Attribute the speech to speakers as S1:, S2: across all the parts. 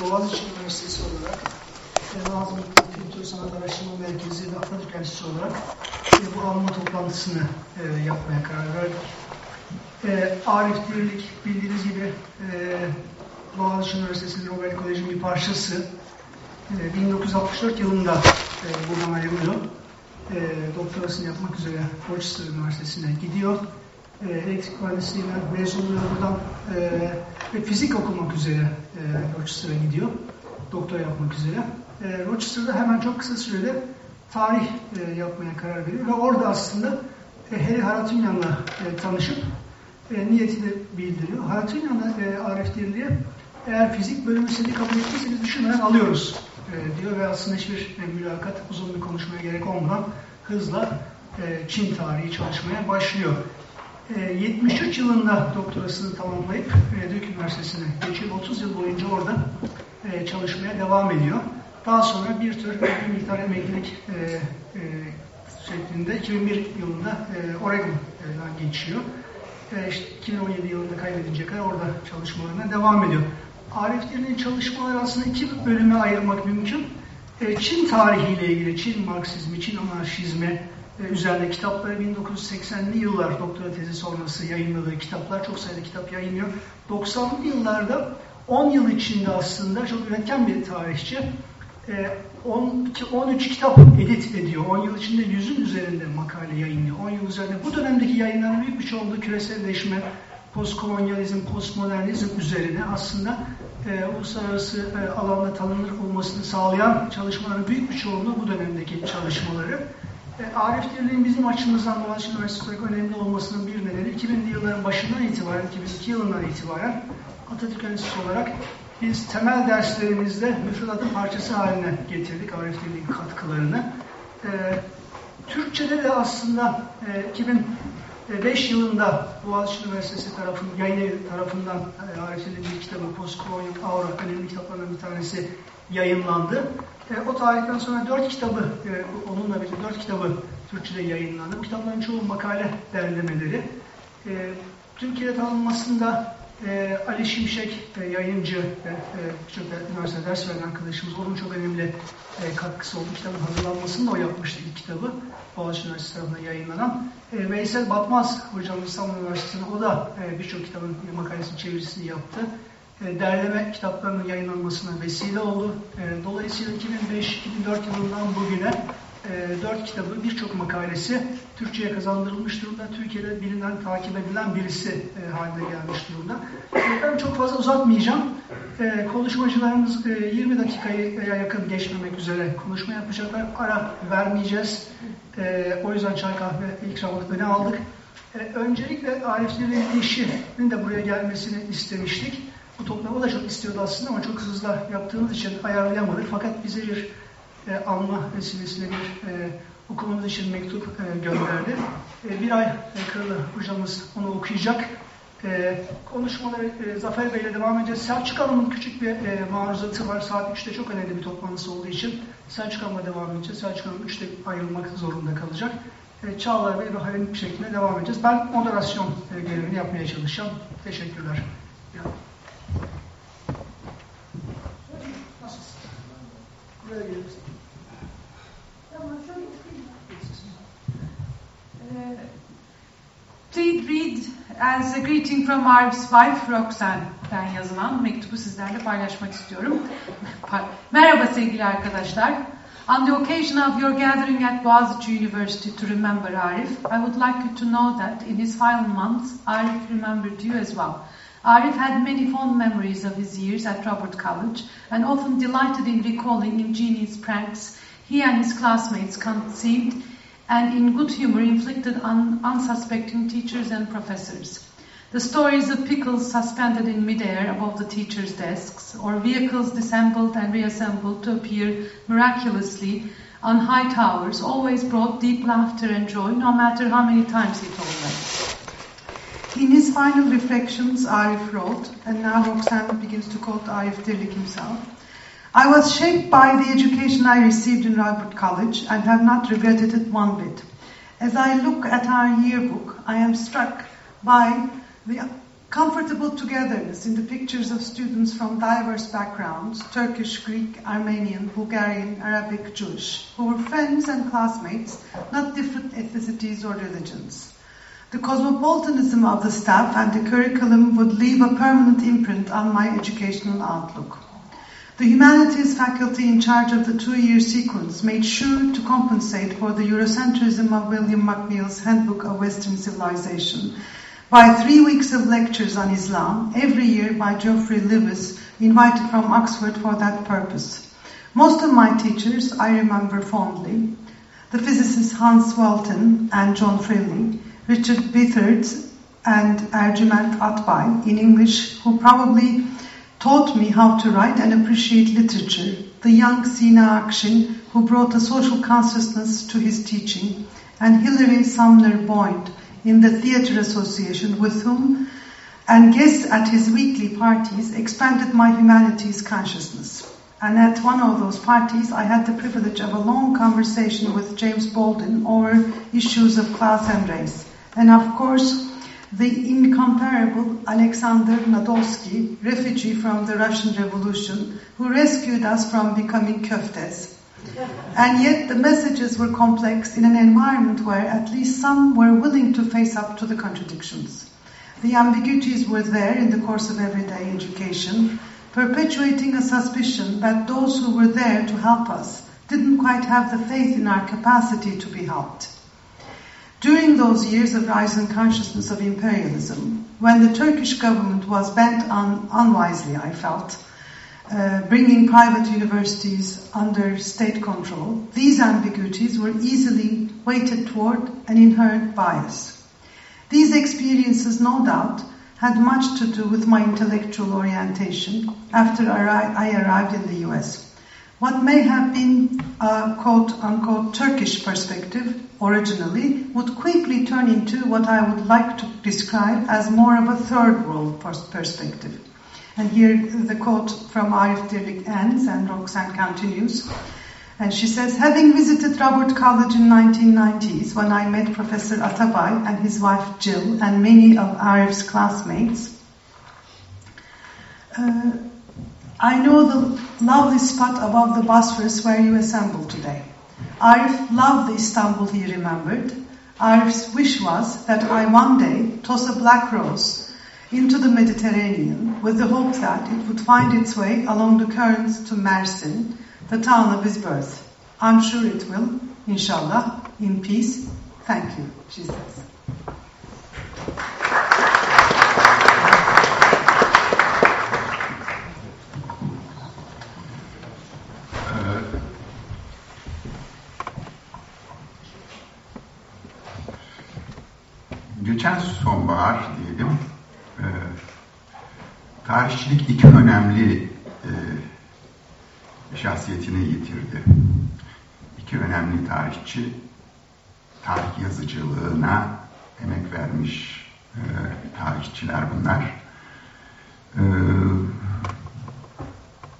S1: Boğaziçi Üniversitesi olarak ve Boğaziçi Kültür Sanat Araştırma Merkezi ve Atatürk Enstitüsü olarak e, bu alma toplantısını e, yapmaya karar verdik. E, Arif Dirlik bildiğiniz gibi e, Boğaziçi Üniversitesi Nobel Koleji'nin bir parçası. E, 1964 yılında e, buradan ayrılıyor. E, doktorasını yapmak üzere Rochester Üniversitesi'ne gidiyor. Elektrik mühendisliğinden mezun oluyor buradan e, ve fizik okumak üzere e, Rochester'a gidiyor. Doktora yapmak üzere. E, Rochester'da hemen çok kısa sürede tarih e, yapmaya karar veriyor ve orada aslında e, Harry Haratunyan'la e, tanışıp e, niyetini bildiriyor. Haratunyan'la e, Arif Dirli'ye eğer fizik bölümü seni kabul ettiyseniz düşünmeden alıyoruz e, diyor ve aslında hiçbir e, mülakat uzun bir konuşmaya gerek olmadan hızla e, Çin tarihi çalışmaya başlıyor. 73 e, yılında doktorasını tamamlayıp e, Duke Üniversitesi'ne geçiyor. 30 yıl boyunca orada e, çalışmaya devam ediyor. Daha sonra bir tür bir miktar emeklilik şeklinde 2001 yılında Oregon'dan geçiyor. İşte 2017 yılında kaybedince kadar orada çalışmalarına devam ediyor. Arif Derin'in çalışmaları aslında iki bölüme ayırmak mümkün. Çin tarihiyle ilgili, Çin Marksizmi, Çin anarşizmi, üzerinde kitapları 1980'li yıllar doktora tezi sonrası yayınladığı kitaplar, çok sayıda kitap yayınlıyor. 90'lı yıllarda 10 yıl içinde aslında çok üretken bir tarihçi. 12, 13 kitap edit ediyor. 10 yıl içinde yüzün üzerinde makale yayınlıyor. 10 yıl üzerinde. Bu dönemdeki yayınların büyük bir çoğunluğu küreselleşme, postkolonyalizm, postmodernizm üzerine aslında e, uluslararası e, alanda tanınır olmasını sağlayan çalışmaların büyük bir çoğunluğu bu dönemdeki çalışmaları. Arif Dirli'nin bizim açımızdan Boğaziçi Üniversitesi önemli olmasının bir nedeni 2000'li yılların başından itibaren, 2002 yılından itibaren Atatürk Enstitüsü olarak biz temel derslerimizde müfredatın parçası haline getirdik Arif Dirli'nin katkılarını. E, Türkçe'de de aslında e, 2005 yılında Boğaziçi Üniversitesi tarafından, yayın tarafından e, Arif Dirli'nin kitabı Postkolonyal Aura önemli kitaplarından bir tanesi yayınlandı. E, o tarihten sonra dört kitabı, e, onunla birlikte dört kitabı Türkçe'de yayınlandı. Bu kitapların çoğu makale derlemeleri. E, Türkiye'de tanınmasında e, Ali Şimşek e, yayıncı ve e, birçok üniversite ders veren arkadaşımız onun çok önemli e, katkısı oldu. Kitabın hazırlanmasını da o yapmıştı ilk kitabı. Boğaziçi Üniversitesi tarafından yayınlanan. E, Veysel Batmaz hocam İstanbul Üniversitesi'nde o da e, birçok kitabın makalesini çevirisini yaptı. E, derleme kitaplarının yayınlanmasına vesile oldu. E, dolayısıyla 2005-2004 yılından bugüne e, dört kitabı, birçok makalesi Türkçe'ye kazandırılmış durumda. Türkiye'de bilinen, takip edilen birisi haline gelmiş durumda. Ben çok fazla uzatmayacağım. Konuşmacılarımız 20 dakikaya yakın geçmemek üzere konuşma yapacaklar. Ara vermeyeceğiz. O yüzden çay kahve ikramını öne aldık. Öncelikle Arif Dirli'nin eşinin de buraya gelmesini istemiştik. Bu toplamı da çok istiyordu aslında ama çok hızlı yaptığımız için ayarlayamadık. Fakat bize bir e, alma vesilesiyle bir e, okumamız için mektup e, gönderdi. E, bir ay e, Kırılı hocamız onu okuyacak. E, konuşmaları e, Zafer Bey ile devam edeceğiz. Selçuk Hanım'ın küçük bir e, maruzatı var. Saat 3'te çok önemli bir toplantısı olduğu için Selçuk Hanım'la devam edeceğiz. Selçuk Hanım 3'te ayrılmak zorunda kalacak. E, Çağlar Bey ve Halil bir şekilde devam edeceğiz. Ben moderasyon e, görevini yapmaya çalışacağım. Teşekkürler. Ya.
S2: Please read as a greeting from Arif's wife Roxanne'den yazılan mektubu sizlerle paylaşmak istiyorum. Merhaba sevgili arkadaşlar. On the occasion of your gathering at Boğaziçi University to remember Arif, I would like you to know that in his final months, Arif remembered you as well. Arif had many fond memories of his years at Robert College and often delighted in recalling ingenious pranks he and his classmates conceived and in good humor inflicted on unsuspecting teachers and professors. The stories of pickles suspended in midair above the teachers' desks, or vehicles disassembled and reassembled to appear miraculously on high towers, always brought deep laughter and joy, no matter how many times he told them. In his final reflections, Arif wrote, and now Roxanne begins to quote Arif Dirlik himself, I was shaped by the education I received in Robert College and have not regretted it one bit. As I look at our yearbook, I am struck by the comfortable togetherness in the pictures of students from diverse backgrounds Turkish, Greek, Armenian, Bulgarian, Arabic, Jewish who were friends and classmates, not different ethnicities or religions. The cosmopolitanism of the staff and the curriculum would leave a permanent imprint on my educational outlook. The humanities faculty in charge of the two-year sequence made sure to compensate for the Eurocentrism of William McNeill's Handbook of Western Civilization by three weeks of lectures on Islam, every year by Geoffrey Lewis, invited from Oxford for that purpose. Most of my teachers I remember fondly. The physicists Hans Walton and John Frilly, Richard Bithard and Ercüment Atbay in English, who probably taught me how to write and appreciate literature. The young Sina Akshin, who brought a social consciousness to his teaching, and Hilary Sumner Boyd, in the Theatre Association with whom and guests at his weekly parties expanded my humanities consciousness. And at one of those parties, I had the privilege of a long conversation with James Baldwin over issues of class and race. And of course, the incomparable Alexander Nadolsky, refugee from the Russian Revolution, who rescued us from becoming köftes. And yet the messages were complex in an environment where at least some were willing to face up to the contradictions. The ambiguities were there in the course of everyday education, perpetuating a suspicion that those who were there to help us didn't quite have the faith in our capacity to be helped. During those years of rising consciousness of imperialism, when the Turkish government was bent on, unwisely, I felt, uh, bringing private universities under state control, these ambiguities were easily weighted toward an inherent bias. These experiences, no doubt, had much to do with my intellectual orientation after I arrived in the US. What may have been a quote unquote Turkish perspective originally would quickly turn into what I would like to describe as more of a third world perspective. And here the quote from Arif Dirlik ends and Roxanne continues. And she says, having visited Robert College in 1990s when I met Professor Atabay and his wife Jill and many of Arif's classmates, uh, I know the lovely spot above the Bosphorus where you assembled today. Arif loved the Istanbul he remembered. Arif's wish was that I one day toss a black rose into the Mediterranean with the hope that it would find its way along the currents to Mersin, the town of his birth. I'm sure it will, inshallah, in peace. Thank you, she says.
S3: Geçen sonbahar diyelim tarihçilik iki önemli e, şahsiyetini yitirdi. İki önemli tarihçi tarih yazıcılığına emek vermiş e, tarihçiler bunlar. E,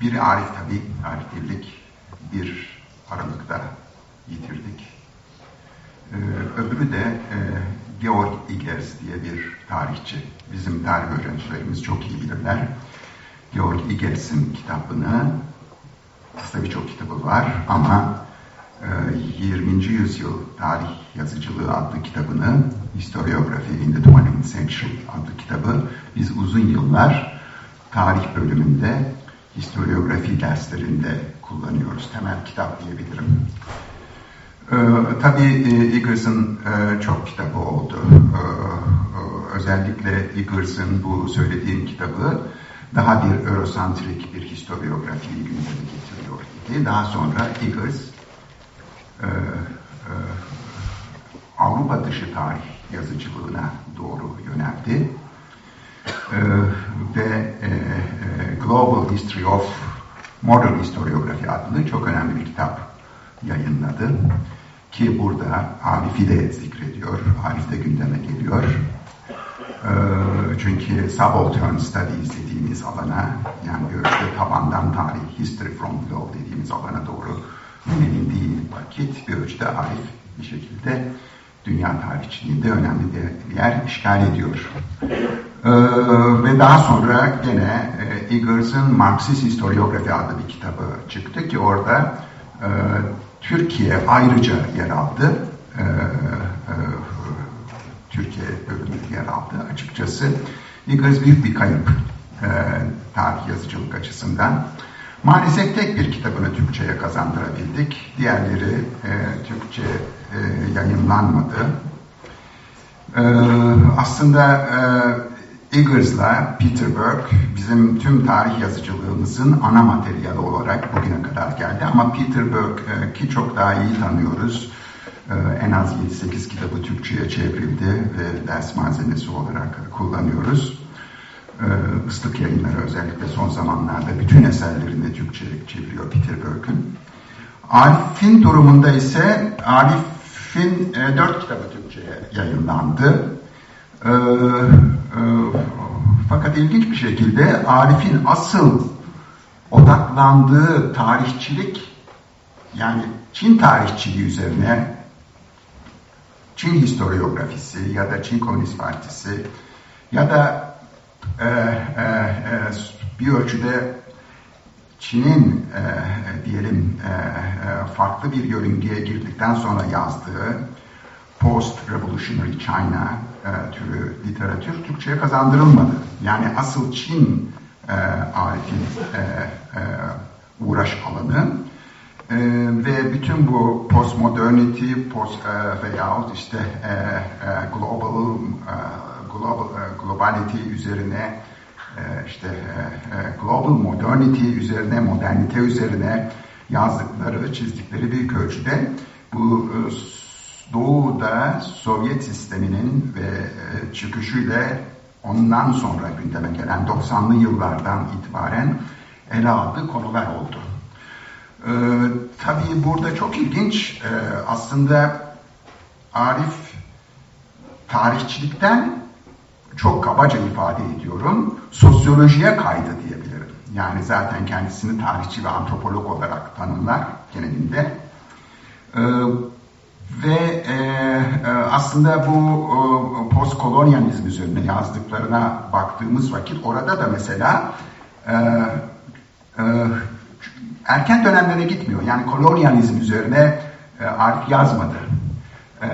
S3: biri Arif tabi, Arif Dirlik bir Aralık'ta yitirdik. E, öbürü de e, Georg Igers diye bir tarihçi. Bizim tarih öğrencilerimiz çok iyi bilirler. Georg Igers'in kitabını, aslında birçok kitabı var ama 20. E, yüzyıl tarih yazıcılığı adlı kitabını Historiography in the 20th Century adlı kitabı biz uzun yıllar tarih bölümünde historiografi derslerinde kullanıyoruz. Temel kitap diyebilirim. Ee, tabii e, Eaglers'ın e, çok kitabı oldu. Ee, özellikle Eaglers'ın bu söylediğim kitabı daha bir Eurosantrik bir historiografiyi gündeme getiriyor idi. Daha sonra Eagles e, e, Avrupa dışı tarih yazıcılığına doğru yöneldi. E, ve e, e, Global History of Modern Historiography adlı çok önemli bir kitap yayınladı. Ki burada Arif'i de zikrediyor. Arif de gündeme geliyor. Ee, çünkü subaltern studies dediğimiz alana yani böyle tabandan tarih, history from below dediğimiz alana doğru yönelildiği vakit bir ölçüde Arif bir şekilde dünya tarihçiliğinde önemli bir yer işgal ediyor. Ee, ve daha sonra gene e, Eggers'ın Marksist Historiografi adlı bir kitabı çıktı ki orada e, Türkiye ayrıca yer aldı. E, e, Türkiye bölümü yer aldı açıkçası. Eggers büyük bir kayıp e, tarih yazıcılık açısından. Maalesef tek bir kitabını Türkçe'ye kazandırabildik. Diğerleri e, Türkçe e, yayınlanmadı. E, aslında e, Eggers'la Peter Burke bizim tüm tarih yazıcılığımızın ana materyali olarak bugüne kadar geldi. Ama Peter Burke ki çok daha iyi tanıyoruz. E, en az 7-8 kitabı Türkçe'ye çevrildi ve ders malzemesi olarak kullanıyoruz. E, ıslık yayınları özellikle son zamanlarda bütün eserlerini Türkçe'ye çeviriyor Peter Burke'ün. Arif'in durumunda ise Arif'in e, dört kitabı Türkçe'ye yayınlandı. E, e, fakat ilginç bir şekilde Arif'in asıl odaklandığı tarihçilik yani Çin tarihçiliği üzerine Çin historiografisi ya da Çin Komünist Partisi ya da e, e, e, bir ölçüde Çin'in e, diyelim e, e, farklı bir yörüngeye girdikten sonra yazdığı Post-Revolutionary China e, türü literatür Türkçe'ye kazandırılmadı. Yani asıl Çin e, Arif'in e, e, uğraş alanı e, ve bütün bu postmodernity, post e, veyahut işte e, e, global e, global e, globality üzerine e, işte e, e, global modernity üzerine, modernite üzerine yazdıkları, çizdikleri bir ölçüde bu Doğu'da Sovyet sisteminin ve e, çıkışıyla ondan sonra gündeme gelen 90'lı yıllardan itibaren ele aldığı konular oldu. Ee, tabii burada çok ilginç e, aslında Arif tarihçilikten çok kabaca ifade ediyorum sosyolojiye kaydı diyebilirim. Yani zaten kendisini tarihçi ve antropolog olarak tanımlar genelinde. Ee, ve e, e, aslında bu e, postkolonyalizm üzerine yazdıklarına baktığımız vakit orada da mesela e, e, erken dönemlere gitmiyor. Yani kolonyalizm üzerine e, Arif yazmadı. E,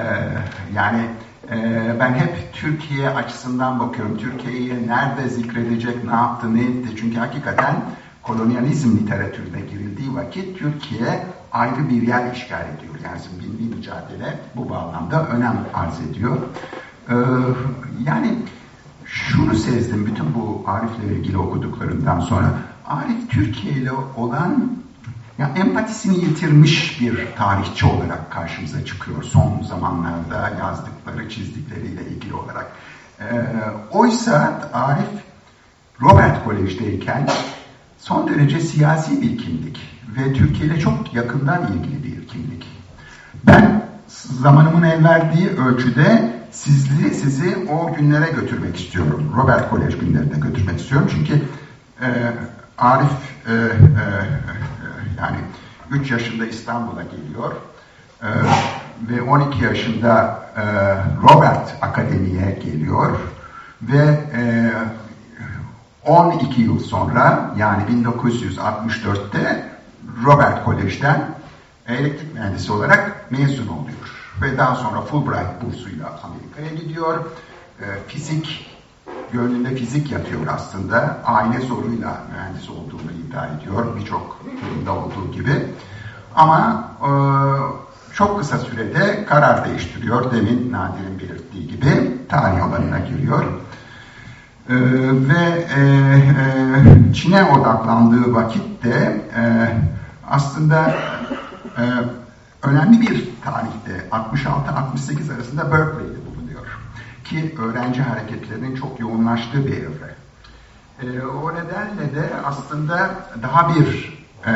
S3: yani e, ben hep Türkiye açısından bakıyorum. Türkiye'yi nerede zikredecek, ne yaptı, ne etti? Çünkü hakikaten kolonyalizm literatürüne girildiği vakit Türkiye ayrı bir yer işgal ediyor. Yani milli mücadele bu bağlamda önem arz ediyor. Ee, yani şunu sezdim bütün bu Arif'le ilgili okuduklarından sonra. Arif Türkiye ile olan ya empatisini yitirmiş bir tarihçi olarak karşımıza çıkıyor son zamanlarda yazdıkları, çizdikleriyle ilgili olarak. Ee, oysa Arif Robert Kolej'deyken son derece siyasi bir kimlik ve Türkiye ile çok yakından ilgili bir kimlik. Ben zamanımın el verdiği ölçüde sizli, sizi o günlere götürmek istiyorum. Robert Kolej günlerine götürmek istiyorum. Çünkü e, Arif e, e, yani 3 yaşında İstanbul'a geliyor e, ve 12 yaşında e, Robert Akademi'ye geliyor ve e, 12 yıl sonra yani 1964'te Robert Kolej'den elektrik mühendisi olarak mezun oluyor. Ve daha sonra Fulbright bursuyla Amerika'ya gidiyor. E, fizik gönlünde fizik yatıyor aslında. Aile soruyla mühendis olduğunu iddia ediyor. Birçok durumda olduğu gibi. Ama e, çok kısa sürede karar değiştiriyor. Demin Nadir'in belirttiği gibi tarih alanına giriyor. E, ve e, e, Çin'e odaklandığı vakitte e, aslında e, önemli bir tarihte 66-68 arasında Berkeley'de ki öğrenci hareketlerinin çok yoğunlaştığı bir evre. E, o nedenle de aslında daha bir e,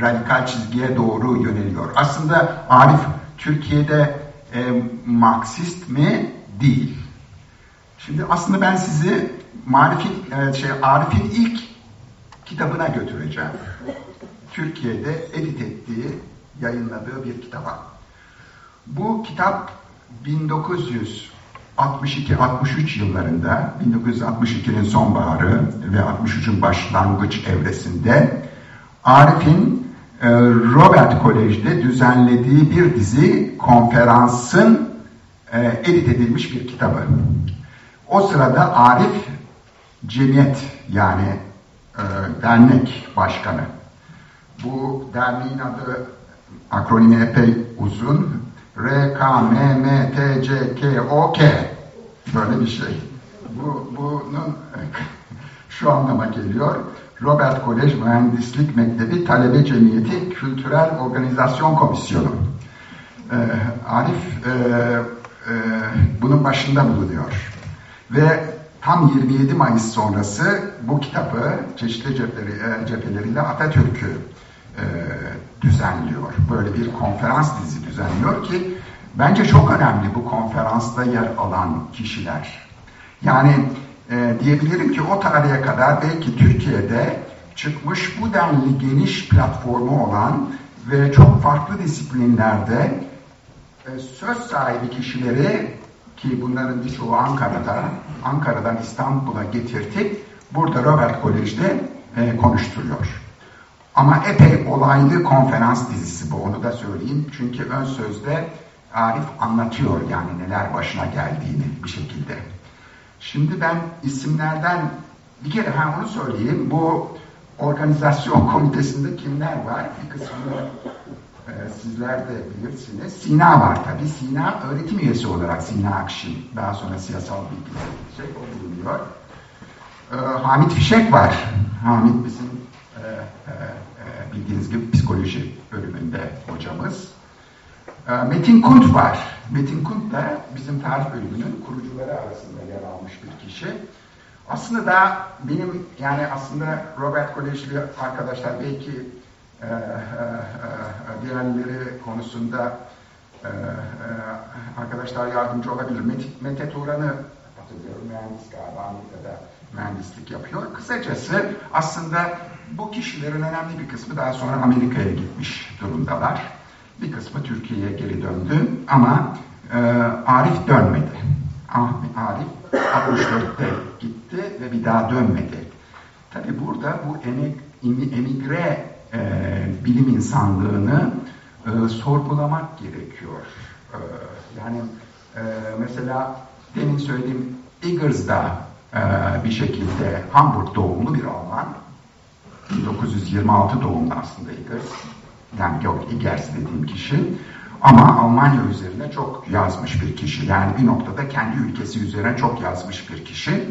S3: radikal çizgiye doğru yöneliyor. Aslında Arif Türkiye'de e, Marksist mi? Değil. Şimdi aslında ben sizi Marif'in, e, şey, Arif'in ilk kitabına götüreceğim. Türkiye'de edit ettiği, yayınladığı bir kitaba. Bu kitap 1900 62-63 yıllarında 1962'nin sonbaharı ve 63'ün başlangıç evresinde Arif'in e, Robert Kolej'de düzenlediği bir dizi konferansın e, edit edilmiş bir kitabı. O sırada Arif cemiyet yani e, dernek başkanı. Bu derneğin adı akronimi epey uzun. R, K, M, M, T, C, K, O, K. Böyle bir şey. Bu, bunun şu anlama geliyor. Robert Kolej Mühendislik Mektebi Talebe Cemiyeti Kültürel Organizasyon Komisyonu. Ee, Arif e, e, bunun başında bulunuyor. Ve tam 27 Mayıs sonrası bu kitabı çeşitli cepheleri, e, cepheleriyle Atatürk'ü e, düzenliyor. Böyle bir konferans dizi düzenliyor ki bence çok önemli bu konferansta yer alan kişiler. Yani e, diyebilirim ki o tarihe kadar belki Türkiye'de çıkmış bu denli geniş platformu olan ve çok farklı disiplinlerde e, söz sahibi kişileri ki bunların birçoğu Ankara'da, Ankara'dan İstanbul'a getirtip burada Robert Kolej'de e, konuşturuyor. Ama epey olaylı konferans dizisi bu, onu da söyleyeyim. Çünkü ön sözde Arif anlatıyor yani neler başına geldiğini bir şekilde. Şimdi ben isimlerden bir kere ha onu söyleyeyim. Bu organizasyon komitesinde kimler var? Bir kısmını e, sizler de bilirsiniz. Sina var tabi. Sina öğretim üyesi olarak Sina Akşin. Daha sonra siyasal bilgiler şey o bulunuyor. E, Hamit Fişek var. Hamit bizim e, e, bildiğiniz gibi psikoloji bölümünde hocamız. E, Metin Kunt var. Metin Kunt da bizim tarih bölümünün kurucuları arasında yer almış bir kişi. Aslında da benim yani aslında Robert Kolejli arkadaşlar belki e, e, e, diğerleri konusunda e, e, arkadaşlar yardımcı olabilir. Met, Mete Turan'ı hatırlıyorum mühendis galiba Amerika'da mühendislik yapıyor. Kısacası aslında bu kişilerin önemli bir kısmı daha sonra Amerika'ya gitmiş durumdalar. Bir kısmı Türkiye'ye geri döndü ama e, Arif dönmedi. Arif 64'te gitti ve bir daha dönmedi. Tabi burada bu emigre e, bilim insanlığını e, sorgulamak gerekiyor. E, yani e, mesela demin söylediğim Iggers'da e, bir şekilde Hamburg doğumlu bir Alman 1926 doğumlu aslında Iggers yani yok Iggers dediğim kişi ama Almanya üzerine çok yazmış bir kişi. Yani bir noktada kendi ülkesi üzerine çok yazmış bir kişi.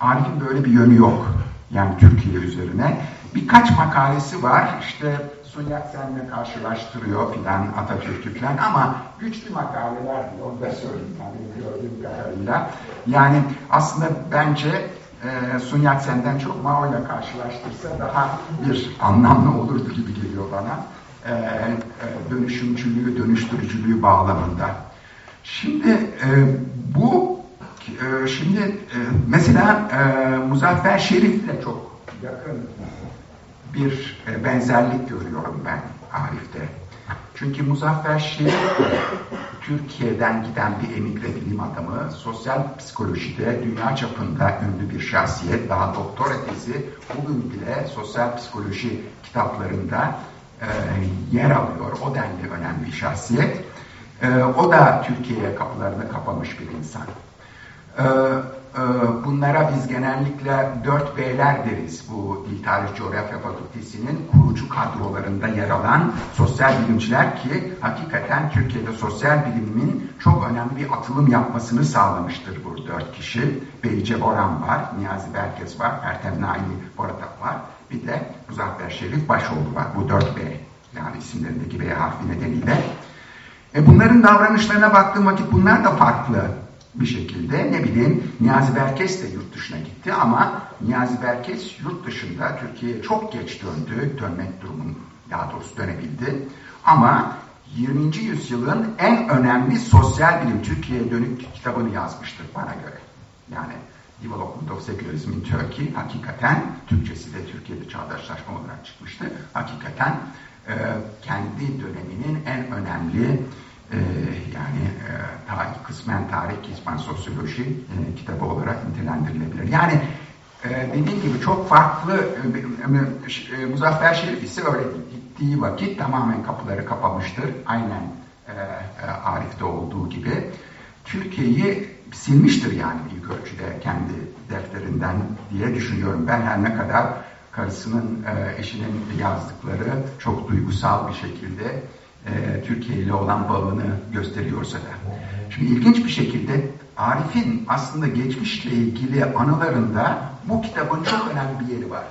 S3: Arif'in böyle bir yönü yok. Yani Türkiye üzerine. Birkaç makalesi var. İşte Sun Yat-sen'le karşılaştırıyor filan Atatürk'ü filan ama güçlü makaleler diyor. Onu da söyleyeyim yani gördüğüm kadarıyla. Yani aslında bence e, Sun Yat-sen'den çok Mao'yla karşılaştırsa daha bir anlamlı olurdu gibi geliyor bana. E, e, dönüşümcülüğü, dönüştürücülüğü bağlamında. Şimdi e, bu e, şimdi e, mesela e, Muzaffer Şerif'le çok yakın bir e, benzerlik görüyorum ben Arif'te. Çünkü Muzaffer Şerif Türkiye'den giden bir emigre bilim adamı, sosyal psikolojide dünya çapında ünlü bir şahsiyet, daha doktora tezi bugün bile sosyal psikoloji kitaplarında e, yer alıyor. O denli önemli bir şahsiyet. E, o da Türkiye'ye kapılarını kapamış bir insan. E, bunlara biz genellikle dört beyler deriz. Bu Dil Tarih Coğrafya Fakültesi'nin kurucu kadrolarında yer alan sosyal bilimciler ki hakikaten Türkiye'de sosyal bilimin çok önemli bir atılım yapmasını sağlamıştır bu dört kişi. Beyce Boran var, Niyazi Berkez var, Ertem Naili Boratak var. Bir de Muzaffer Şerif Başoğlu var. Bu dört B yani isimlerindeki B harfi nedeniyle. E bunların davranışlarına baktığım vakit bunlar da farklı bir şekilde. Ne bileyim Niyazi Berkes de yurt dışına gitti ama Niyazi Berkes yurt dışında Türkiye'ye çok geç döndü. Dönmek durumun daha doğrusu dönebildi. Ama 20. yüzyılın en önemli sosyal bilim Türkiye'ye dönük kitabını yazmıştır bana göre. Yani Development of Secularism in Turkey hakikaten Türkçesi de Türkiye'de çağdaşlaşma olarak çıkmıştı. Hakikaten e, kendi döneminin en önemli e, yani e, tarih, kısmen tarih, kısmen sosyoloji e, kitabı olarak nitelendirilebilir. Yani e, dediğim gibi çok farklı e, Muzaffer Şerif ise öyle gittiği vakit tamamen kapıları kapamıştır. Aynen e, Arif'te olduğu gibi. Türkiye'yi silmiştir yani büyük ölçüde kendi defterinden diye düşünüyorum. Ben her ne kadar karısının, eşinin yazdıkları çok duygusal bir şekilde e, Türkiye ile olan bağını gösteriyorsa da. Şimdi ilginç bir şekilde Arif'in aslında geçmişle ilgili anılarında bu kitabın çok önemli bir yeri var.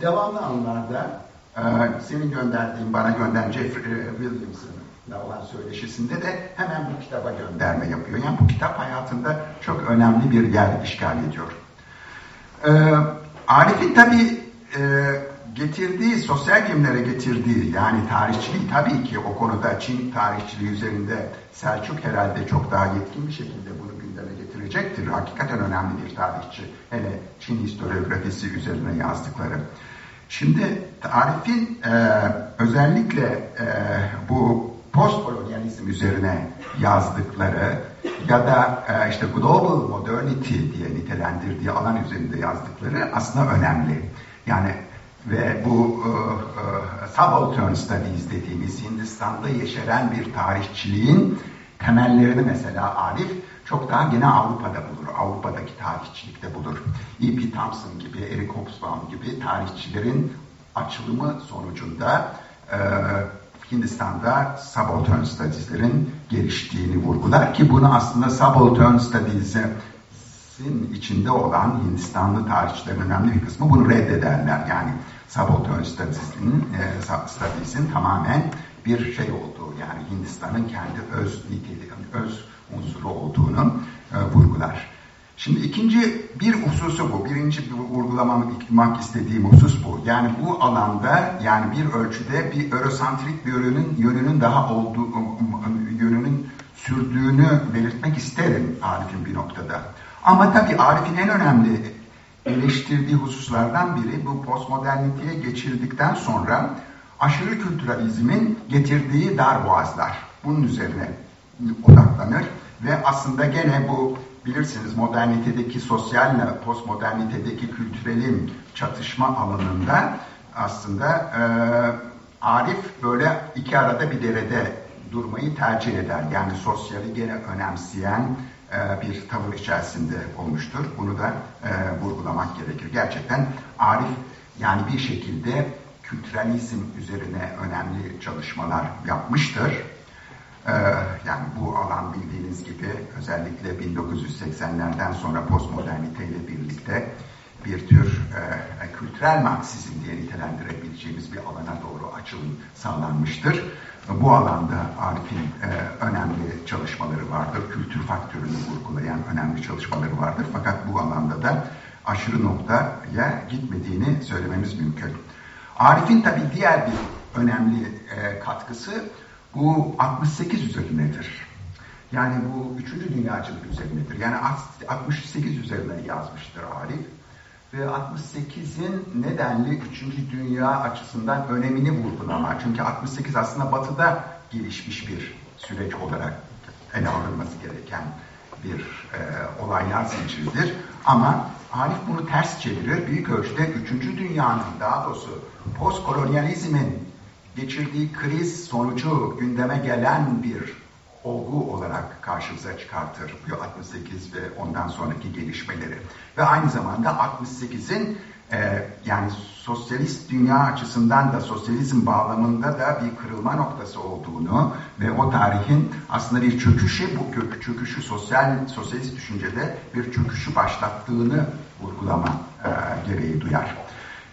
S3: Devamlı anlarda e, senin gönderdiğin, bana gönderen Jeffrey Williams'ın olan söyleşisinde de hemen bu kitaba gönderme yapıyor. Yani bu kitap hayatında çok önemli bir yer işgal ediyor. Ee, Arif'in tabi e, getirdiği, sosyal bilimlere getirdiği yani tarihçiliği tabii ki o konuda Çin tarihçiliği üzerinde Selçuk herhalde çok daha yetkin bir şekilde bunu gündeme getirecektir. Hakikaten önemli bir tarihçi. Hele Çin historiografisi üzerine yazdıkları. Şimdi Arif'in e, özellikle e, bu postkolonyalizm üzerine yazdıkları ya da e, işte global modernity diye nitelendirdiği alan üzerinde yazdıkları aslında önemli. Yani ve bu e, e, subaltern studies dediğimiz Hindistan'da yeşeren bir tarihçiliğin temellerini mesela Arif çok daha gene Avrupa'da bulur. Avrupa'daki tarihçilikte bulur. E.P. Thompson gibi, Eric Hobsbawm gibi tarihçilerin açılımı sonucunda e, Hindistan'da subaltern studies'lerin geliştiğini vurgular ki bunu aslında subaltern studies'in içinde olan Hindistanlı tarihçilerin önemli bir kısmı bunu reddederler. Yani subaltern studies'in e, studies'in tamamen bir şey olduğu yani Hindistan'ın kendi öz niteliği, öz unsuru olduğunu e, vurgular. Şimdi ikinci bir hususu bu. Birinci bir vurgulamak istediğim husus bu. Yani bu alanda yani bir ölçüde bir eurosantrik bir yönünün, yönünün daha olduğu, yönünün sürdüğünü belirtmek isterim Arif'in bir noktada. Ama tabii Arif'in en önemli eleştirdiği hususlardan biri bu postmoderniteye geçildikten sonra aşırı kültüralizmin getirdiği dar boğazlar. Bunun üzerine odaklanır ve aslında gene bu bilirsiniz modernitedeki sosyalle postmodernitedeki kültürelin çatışma alanında aslında e, Arif böyle iki arada bir derede durmayı tercih eder. Yani sosyali gene önemseyen bir tavır içerisinde olmuştur. Bunu da e, vurgulamak gerekir. Gerçekten Arif yani bir şekilde kültüralizm üzerine önemli çalışmalar yapmıştır. Ee, yani bu alan bildiğiniz gibi özellikle 1980'lerden sonra postmodernite ile birlikte bir tür e, kültürel Marksizm diye nitelendirebileceğimiz bir alana doğru açılım sağlanmıştır. Bu alanda Arif'in e, önemli çalışmaları vardır. Kültür faktörünü vurgulayan önemli çalışmaları vardır. Fakat bu alanda da aşırı noktaya gitmediğini söylememiz mümkün. Arif'in tabi diğer bir önemli e, katkısı bu 68 üzerindedir. Yani bu üçüncü dünyacılık üzerindedir. Yani 68 üzerine yazmıştır Arif. Ve 68'in nedenli üçüncü dünya açısından önemini vurgulama. Çünkü 68 aslında batıda gelişmiş bir süreç olarak ele alınması gereken bir e, olaylar zinciridir. Ama Arif bunu ters çevirir. Büyük ölçüde üçüncü dünyanın daha doğrusu postkolonyalizmin geçirdiği kriz sonucu gündeme gelen bir olgu olarak karşımıza çıkartır bu 68 ve ondan sonraki gelişmeleri. Ve aynı zamanda 68'in e, yani sosyalist dünya açısından da sosyalizm bağlamında da bir kırılma noktası olduğunu ve o tarihin aslında bir çöküşü, bu çöküşü sosyal sosyalist düşüncede bir çöküşü başlattığını vurgulama e, gereği duyar.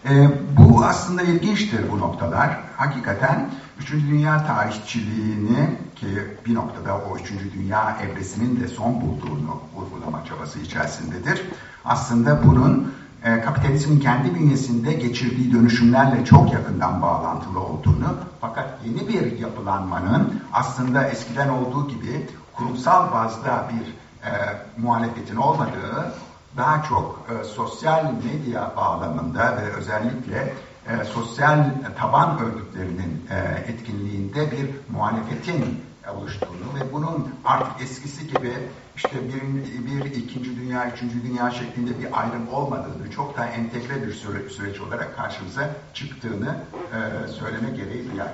S3: E, bu aslında ilginçtir bu noktalar. Hakikaten Üçüncü Dünya tarihçiliğini ki bir noktada o Üçüncü Dünya evresinin de son bulduğunu vurgulama çabası içerisindedir. Aslında bunun e, kapitalizmin kendi bünyesinde geçirdiği dönüşümlerle çok yakından bağlantılı olduğunu fakat yeni bir yapılanmanın aslında eskiden olduğu gibi kurumsal bazda bir e, muhalefetin olmadığı daha çok e, sosyal medya bağlamında ve özellikle e, sosyal taban örgütlerinin e, etkinliğinde bir muhalefetin oluştuğunu ve bunun artık eskisi gibi işte bir, bir ikinci dünya, üçüncü dünya şeklinde bir ayrım olmadığını, çok daha entegre bir süre, süreç olarak karşımıza çıktığını e, söyleme gereği duyar.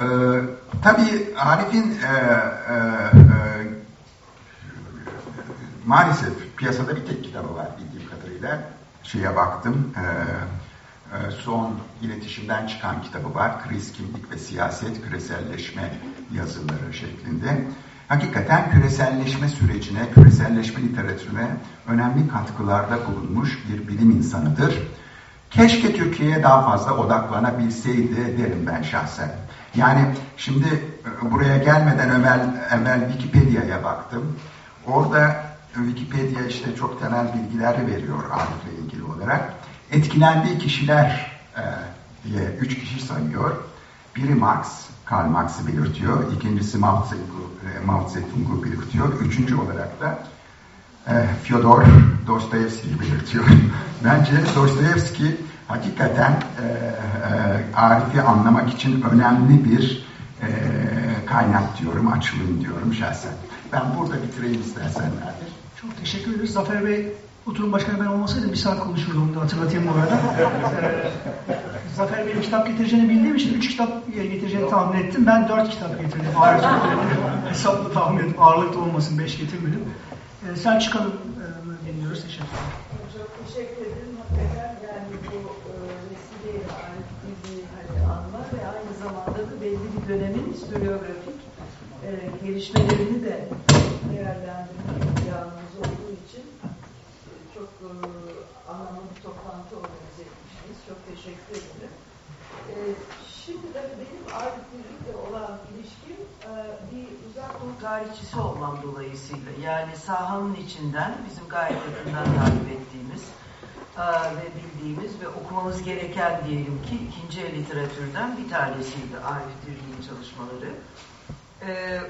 S3: E, tabii Arif'in e, e, e, maalesef piyasada bir tek kitabı var bildiğim kadarıyla. Şeye baktım, e, e, son iletişimden çıkan kitabı var. Kriz, kimlik ve siyaset, küreselleşme yazıları şeklinde. Hakikaten küreselleşme sürecine, küreselleşme literatürüne önemli katkılarda bulunmuş bir bilim insanıdır. Keşke Türkiye'ye daha fazla odaklanabilseydi derim ben şahsen. Yani şimdi e, buraya gelmeden evvel, evvel Wikipedia'ya baktım. Orada Wikipedia işte çok temel bilgiler veriyor Arif'le ilgili olarak. Etkilendiği kişiler e, diye üç kişi sayıyor. Biri Marx, Karl Marx'ı belirtiyor. İkincisi Mao Zedong'u, e, belirtiyor. Üçüncü olarak da e, Fyodor Dostoyevski'yi belirtiyor. Bence Dostoyevski hakikaten e, e, Arif'i anlamak için önemli bir e, kaynak diyorum, açılım diyorum şahsen. Ben burada bitireyim istersen Nadir.
S1: Çok teşekkür ederiz. Zafer Bey, oturum başkanı ben olmasaydım bir saat konuşurdum onu da hatırlatayım bu arada. Ee, Zafer Bey'in kitap getireceğini bildiğim için üç kitap getireceğini tahmin ettim. Ben dört kitap getirdim. Ağırlık hesaplı tahmin ettim. Ağırlıkta olmasın, beş getirmedim. Ee, Selçuk Hanım e, dinliyoruz. Teşekkürler.
S4: Çok teşekkür ederim. Hakikaten yani bu e, vesileyle Arif'i hani anma ve aynı zamanda da belli bir dönemin historiografik e, gelişmelerini de değerlendirmek imkanımız olduğu için e, çok e, anlamlı bir toplantı organize etmişsiniz. Çok teşekkür ederim. E, şimdi de benim Arif Birlik'le olan ilişkim e, bir uzak doğu tarihçisi olmam dolayısıyla yani sahanın içinden bizim gayet yakından takip ettiğimiz e, ve bildiğimiz ve okumamız gereken diyelim ki ikinci el literatürden bir tanesiydi Arif Dirli'nin çalışmaları. E,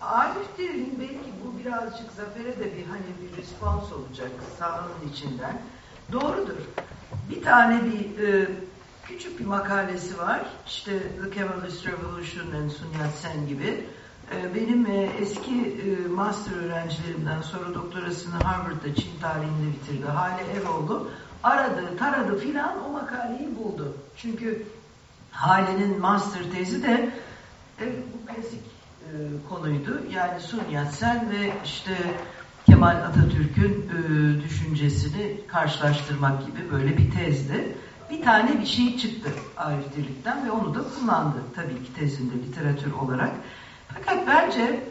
S4: Arif Dirli'nin belki bu birazcık Zafer'e de bir hani bir respons olacak sahanın içinden. Doğrudur. Bir tane bir e, küçük bir makalesi var. İşte The Kemalist Revolution and Sun Yat-sen gibi. E, benim e, eski e, master öğrencilerimden sonra doktorasını Harvard'da Çin tarihinde bitirdi. Hale Eroğlu aradı, taradı filan o makaleyi buldu. Çünkü Hale'nin master tezi de e, klasik e, konuydu. Yani Sun Yat-sen ve işte Kemal Atatürk'ün e, düşüncesini karşılaştırmak gibi böyle bir tezdi. Bir tane bir şey çıktı Dirlik'ten ve onu da kullandı tabii ki tezinde literatür olarak. Fakat bence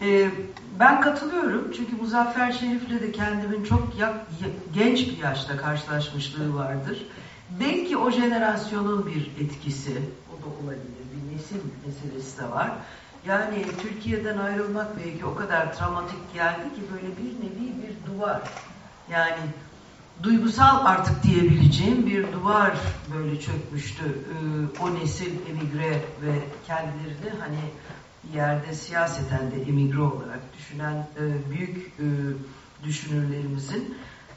S4: e, ben katılıyorum çünkü Muzaffer Şerif'le de kendimin çok ya, genç bir yaşta karşılaşmışlığı vardır. Belki o jenerasyonun bir etkisi, o da olabilir, bir nesil meselesi de var. Yani Türkiye'den ayrılmak belki o kadar travmatik geldi ki böyle bir nevi bir duvar. Yani duygusal artık diyebileceğim bir duvar böyle çökmüştü. Ee, o nesil emigre ve kendilerini hani bir yerde siyaseten de emigre olarak düşünen e, büyük e, düşünürlerimizin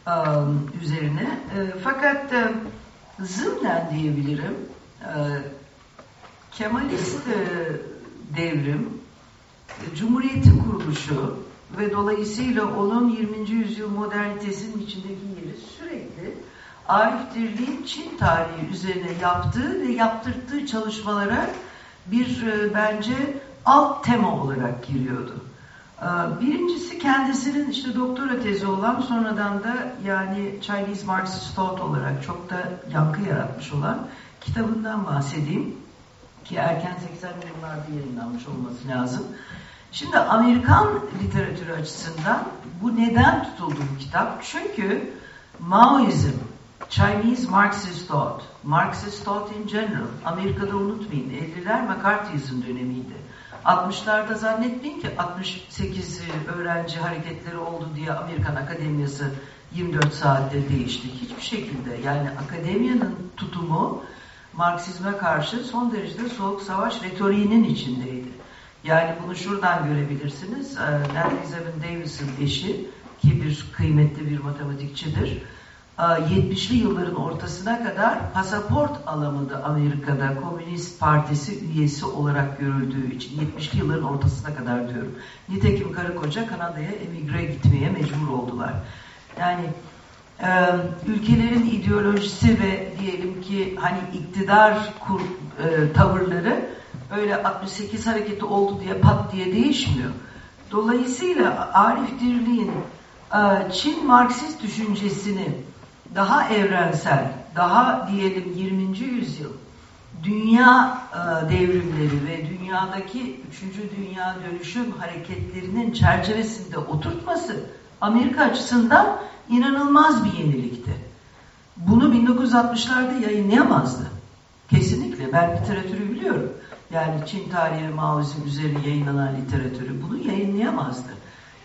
S4: e, üzerine. Fakat e, zımnen diyebilirim e, Kemalist e, devrim, Cumhuriyet'in kuruluşu ve dolayısıyla onun 20. yüzyıl modernitesinin içindeki yeri sürekli Arif Dirli'nin Çin tarihi üzerine yaptığı ve yaptırttığı çalışmalara bir e, bence alt tema olarak giriyordu. E, birincisi kendisinin işte doktora tezi olan sonradan da yani Chinese Marxist Thought olarak çok da yankı yaratmış olan kitabından bahsedeyim ki erken 80'li yıllarda yayınlanmış olması lazım. Şimdi Amerikan literatürü açısından bu neden tutuldu bu kitap? Çünkü Maoizm, Chinese Marxist Thought, Marxist Thought in general, Amerika'da unutmayın 50'ler McCarthyism dönemiydi. 60'larda zannetmeyin ki 68 öğrenci hareketleri oldu diye Amerikan Akademiyası 24 saatte değişti. Hiçbir şekilde yani akademiyanın tutumu Marksizme karşı son derecede soğuk savaş retoriğinin içindeydi. Yani bunu şuradan görebilirsiniz. Larry Elizabeth Davis'in eşi ki bir kıymetli bir matematikçidir. 70'li yılların ortasına kadar pasaport alamadı Amerika'da Komünist Partisi üyesi olarak görüldüğü için 70'li yılların ortasına kadar diyorum. Nitekim karı koca Kanada'ya emigre gitmeye mecbur oldular. Yani ülkelerin ideolojisi ve diyelim ki hani iktidar kur, e, tavırları öyle 68 hareketi oldu diye pat diye değişmiyor. Dolayısıyla Arif Dirli'nin e, Çin Marksist düşüncesini daha evrensel, daha diyelim 20. yüzyıl dünya e, devrimleri ve dünyadaki 3. dünya dönüşüm hareketlerinin çerçevesinde oturtması Amerika açısından inanılmaz bir yenilikti. Bunu 1960'larda yayınlayamazdı. Kesinlikle. Ben literatürü biliyorum. Yani Çin tarihi Maoizm üzerine yayınlanan literatürü bunu yayınlayamazdı.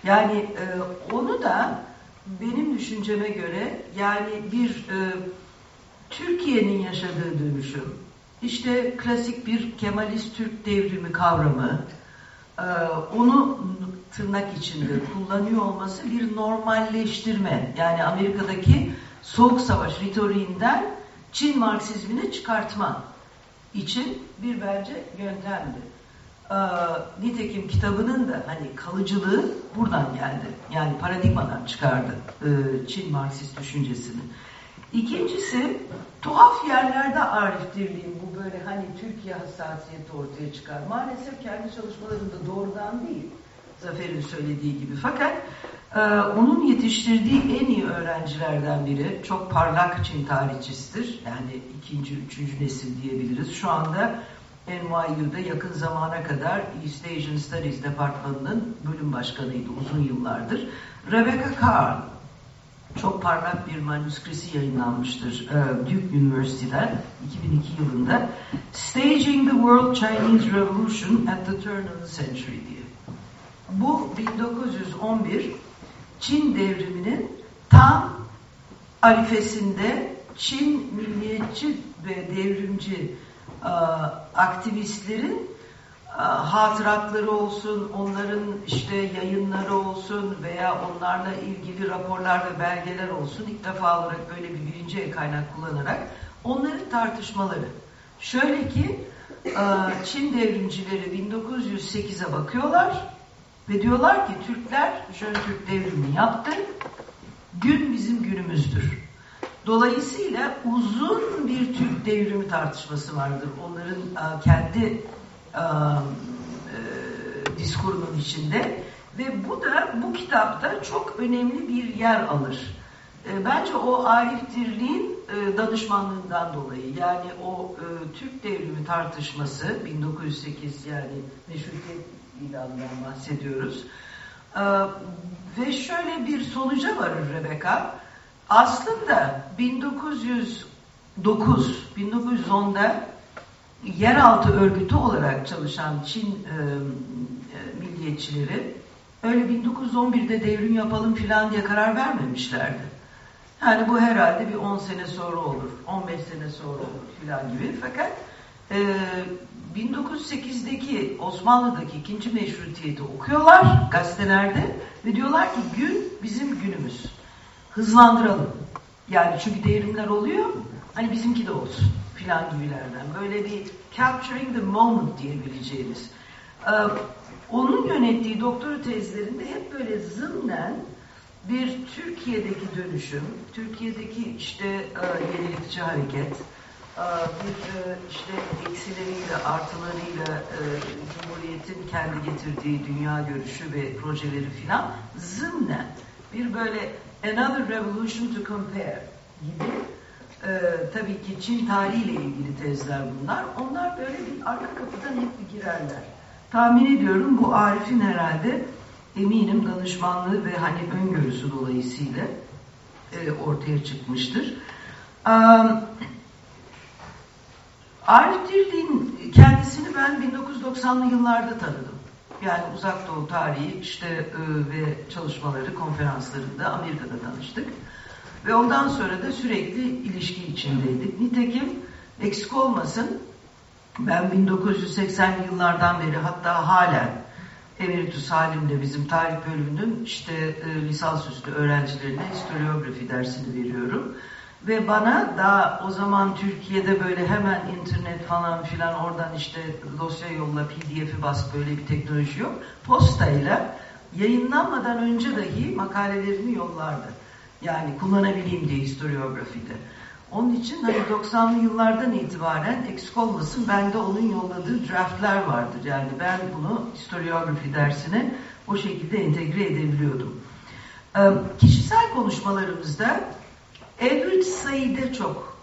S4: Yani e, onu da benim düşünceme göre yani bir e, Türkiye'nin yaşadığı dönüşüm, işte klasik bir Kemalist Türk devrimi kavramı, onu tırnak içinde kullanıyor olması bir normalleştirme. Yani Amerika'daki soğuk savaş ritoriğinden Çin Marksizmini çıkartma için bir bence yöntemdi. Ee, nitekim kitabının da hani kalıcılığı buradan geldi. Yani paradigmadan çıkardı e, Çin Marksist düşüncesini. İkincisi tuhaf yerlerde Arif Dirli'nin bu böyle hani Türkiye hassasiyeti ortaya çıkar. Maalesef kendi çalışmalarında doğrudan değil. Zafer'in söylediği gibi. Fakat e, onun yetiştirdiği en iyi öğrencilerden biri. Çok parlak Çin tarihçisidir. Yani ikinci, üçüncü nesil diyebiliriz. Şu anda NYU'da yakın zamana kadar East Asian Studies Departmanı'nın bölüm başkanıydı uzun yıllardır. Rebecca Carl çok parlak bir manuskrisi yayınlanmıştır e, Duke University'den 2002 yılında Staging the World Chinese Revolution at the Turn of the Century diye. Bu 1911 Çin devriminin tam arifesinde Çin milliyetçi ve devrimci e, aktivistlerin hatıratları olsun, onların işte yayınları olsun veya onlarla ilgili raporlar ve belgeler olsun ilk defa olarak böyle bir birinci el kaynak kullanarak onların tartışmaları. Şöyle ki Çin devrimcileri 1908'e bakıyorlar ve diyorlar ki Türkler Jön Türk devrimini yaptı. Gün bizim günümüzdür. Dolayısıyla uzun bir Türk devrimi tartışması vardır. Onların kendi e, diskurunun içinde ve bu da bu kitapta çok önemli bir yer alır. E, bence o Arif Dirli'nin e, danışmanlığından dolayı yani o e, Türk devrimi tartışması 1908 yani meşrutiyet ilanından bahsediyoruz. E, ve şöyle bir sonuca varır Rebecca aslında 1909, 1910'da yeraltı örgütü olarak çalışan Çin e, milliyetçileri öyle 1911'de devrim yapalım filan diye karar vermemişlerdi. Yani bu herhalde bir 10 sene sonra olur, 15 sene sonra olur filan gibi. Fakat e, 1908'deki Osmanlı'daki ikinci meşrutiyeti okuyorlar gazetelerde ve diyorlar ki gün bizim günümüz hızlandıralım. Yani çünkü devrimler oluyor, hani bizimki de olsun filan gibilerden. Böyle bir capturing the moment diyebileceğimiz. Ee, onun yönettiği doktora tezlerinde hep böyle zımnen bir Türkiye'deki dönüşüm, Türkiye'deki işte e, yenilikçi hareket, e, bir e, işte eksileriyle, artılarıyla e, Cumhuriyet'in kendi getirdiği dünya görüşü ve projeleri filan zımnen bir böyle Another Revolution to Compare gibi e, tabii ki Çin tarihiyle ilgili tezler bunlar. Onlar böyle bir arka kapıdan hep girerler. Tahmin ediyorum bu Arif'in herhalde eminim danışmanlığı ve hani öngörüsü dolayısıyla e, ortaya çıkmıştır. Um, Arif Dirli'nin kendisini ben 1990'lı yıllarda tanıdım. Yani uzak doğu tarihi işte e, ve çalışmaları konferanslarında Amerika'da tanıştık. Ve ondan sonra da sürekli ilişki içindeydik. Nitekim eksik olmasın ben 1980 yıllardan beri hatta halen Emeritus halimle bizim tarih bölümünün işte e, lisansüstü öğrencilerine historiografi dersini veriyorum. Ve bana da o zaman Türkiye'de böyle hemen internet falan filan oradan işte dosya yolla pdf'i bas böyle bir teknoloji yok. Postayla yayınlanmadan önce dahi makalelerimi yollardı. Yani kullanabileyim diye historiografide. Onun için hani 90'lı yıllardan itibaren eksik olmasın bende onun yolladığı draftlar vardır. Yani ben bunu historiografi dersine o şekilde entegre edebiliyordum. Ee, kişisel konuşmalarımızda Edward Said'e çok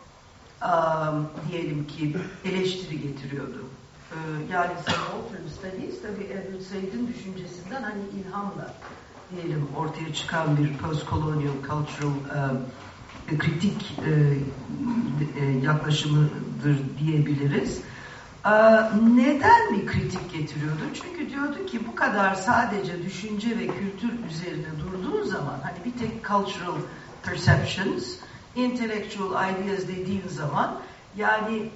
S4: um, diyelim ki eleştiri getiriyordu. Ee, yani Subaltern Studies tabii Edward Said'in düşüncesinden hani ilhamla diyelim ortaya çıkan bir post-colonial cultural um, kritik e, e, yaklaşımıdır diyebiliriz. E, neden bir kritik getiriyordu? Çünkü diyordu ki bu kadar sadece düşünce ve kültür üzerine durduğun zaman hani bir tek cultural perceptions, intellectual ideas dediğin zaman yani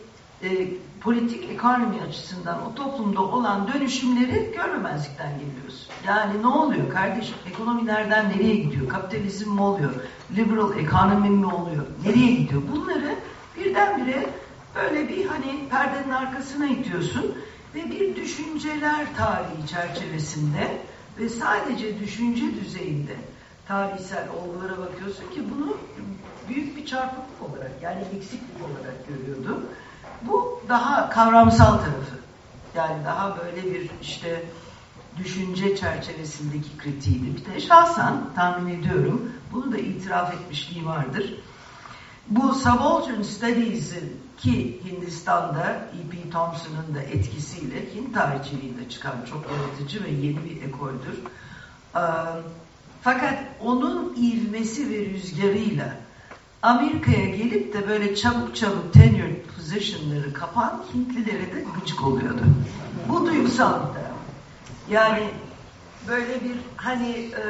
S4: e, politik ekonomi açısından o toplumda olan dönüşümleri görmemezlikten geliyoruz. Yani ne oluyor kardeşim? Ekonomi nereden nereye gidiyor? Kapitalizm mi oluyor? Liberal economy mi oluyor? Nereye gidiyor? Bunları birdenbire böyle bir hani perdenin arkasına itiyorsun ve bir düşünceler tarihi çerçevesinde ve sadece düşünce düzeyinde tarihsel olgulara bakıyorsun ki bunu büyük bir çarpıklık olarak yani eksiklik olarak görüyordu. Bu daha kavramsal tarafı. Yani daha böyle bir işte düşünce çerçevesindeki kritiğiydi. Bir de şahsen tahmin ediyorum, bunu da itiraf etmişliği vardır. Bu Subaltern Studies'in ki Hindistan'da E.P. Thompson'ın da etkisiyle Hint tarihçiliğinde çıkan çok yaratıcı ve yeni bir ekoldür. Fakat onun ivmesi ve rüzgarıyla Amerika'ya gelip de böyle çabuk çabuk tenured position'ları kapan Hintlilere de gıcık oluyordu. Bu duygusal bir taraf. Yani böyle bir hani e,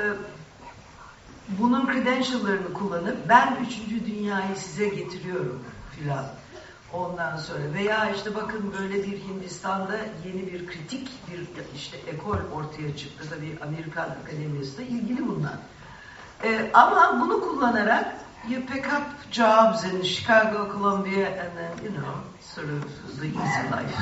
S4: bunun credential'larını kullanıp ben üçüncü dünyayı size getiriyorum filan. Ondan sonra veya işte bakın böyle bir Hindistan'da yeni bir kritik bir işte ekol ortaya çıktı. Tabii Amerikan Akademisi de ilgili bunlar. Ee, ama bunu kullanarak you pick up jobs in Chicago, Columbia, and then, you know, sort of the easy life.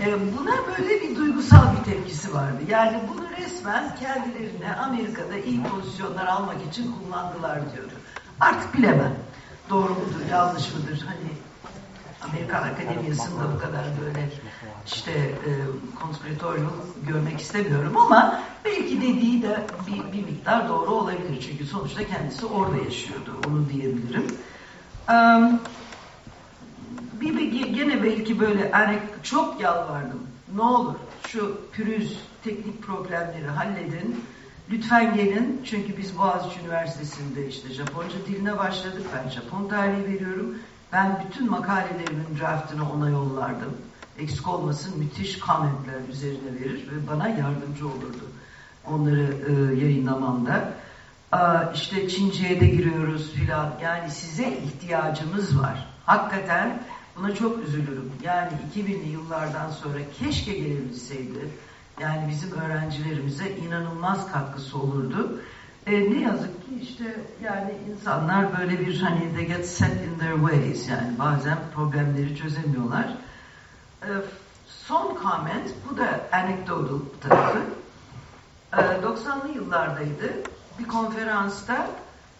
S4: E, buna böyle bir duygusal bir tepkisi vardı. Yani bunu resmen kendilerine Amerika'da iyi pozisyonlar almak için kullandılar diyordu. Artık bilemem. Doğru mudur, yanlış mıdır? Hani Amerikan Akademiyası'nda bu kadar böyle işte e, konspiratorial görmek istemiyorum ama belki dediği de bir, bir miktar doğru olabilir. Çünkü sonuçta kendisi orada yaşıyordu. Onu diyebilirim. Um, bir, bir gene belki böyle hani çok yalvardım. Ne olur şu pürüz teknik problemleri halledin. Lütfen gelin çünkü biz Boğaziçi Üniversitesi'nde işte Japonca diline başladık. Ben Japon tarihi veriyorum. Ben bütün makalelerimin draftını ona yollardım. Eksik olmasın müthiş komentler üzerine verir ve bana yardımcı olurdu onları e, yayınlamamda. Aa, işte Çince'ye de giriyoruz filan. Yani size ihtiyacımız var. Hakikaten buna çok üzülürüm. Yani 2000'li yıllardan sonra keşke gelebilseydi. Yani bizim öğrencilerimize inanılmaz katkısı olurdu. E, ne yazık ki işte yani insanlar böyle bir hani they get set in their ways yani bazen problemleri çözemiyorlar. E, son comment bu da anecdotal tarafı. E, 90'lı yıllardaydı. Bir konferansta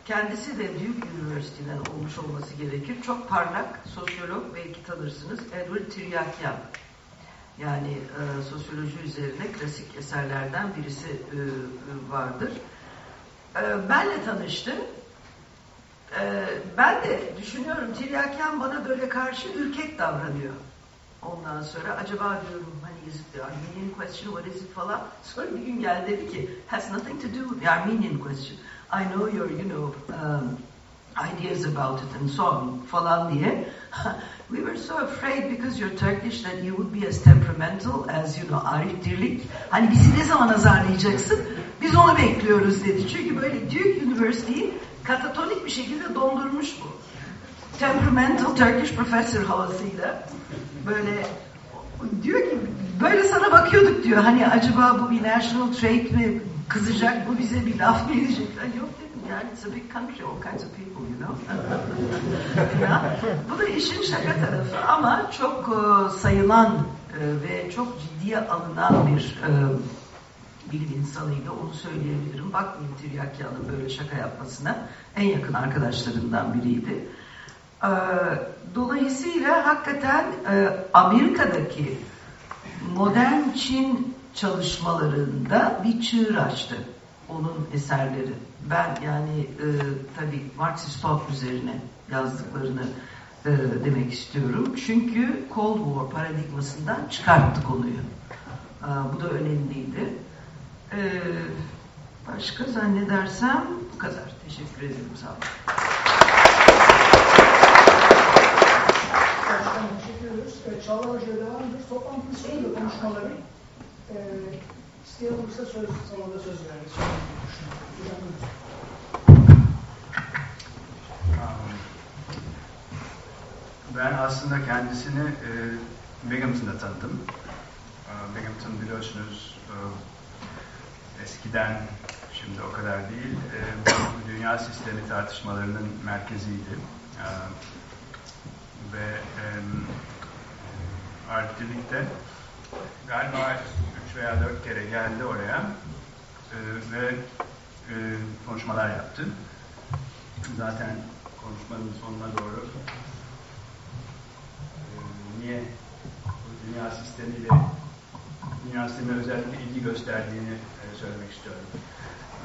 S4: kendisi de Duke University'den olmuş olması gerekir. Çok parlak sosyolog belki tanırsınız Edward Tiryakyan. Yani e, sosyoloji üzerine klasik eserlerden birisi e, vardır. E, benle tanıştı. E, ben de düşünüyorum Tiryakyan bana böyle karşı ürkek davranıyor. Ondan sonra acaba diyorum hani it the Armenian question, what is it falan. Sonra bir gün geldi dedi ki has nothing to do with the Armenian question. I know your, you know, um, ideas about it and so on falan diye. we were so afraid because you're Turkish that you would be as temperamental as, you know, Arif Dirlik. Hani bizi ne zaman azarlayacaksın? Biz onu bekliyoruz dedi. Çünkü böyle Duke University'yi katatonik bir şekilde dondurmuş bu. Temperamental Turkish professor havasıyla böyle Diyor ki böyle sana bakıyorduk diyor. Hani acaba bu bir national trait mi? Kızacak bu bize bir laf mı edecek? Yok dedim yani it's a big country all kinds of people you know. bu da işin şaka tarafı ama çok e, sayılan e, ve çok ciddiye alınan bir e, bilim insanıydı onu söyleyebilirim. Bakmayın Tiryakyan'ın böyle şaka yapmasına. En yakın arkadaşlarından biriydi. Ee, dolayısıyla hakikaten e, Amerika'daki modern Çin çalışmalarında bir çığır açtı onun eserleri. Ben yani e, tabii Marxist Thought üzerine yazdıklarını e, demek istiyorum. Çünkü Cold War paradigmasından çıkarttı konuyu. E, bu da önemliydi. E, başka zannedersem bu kadar. Teşekkür ederim. Sağ olun.
S1: Başkanım teşekkür ediyoruz. Ee, Çağlar Hoca'ya devam ediyoruz. Toplantının sonunda konuşmaları e, isteyen olursa söz, sana da söz veririz.
S5: Ben aslında kendisini e, Binghamton'da tanıdım. E, Binghamton biliyorsunuz e, eskiden, şimdi o kadar değil, e, dünya sistemi tartışmalarının merkeziydi. E, ve e, Artvinlik'te galiba üç veya dört kere geldi oraya e, ve konuşmalar yaptı. Zaten konuşmanın sonuna doğru niye dünya sistemiyle dünya sistemine özellikle ilgi gösterdiğini söylemek istiyorum.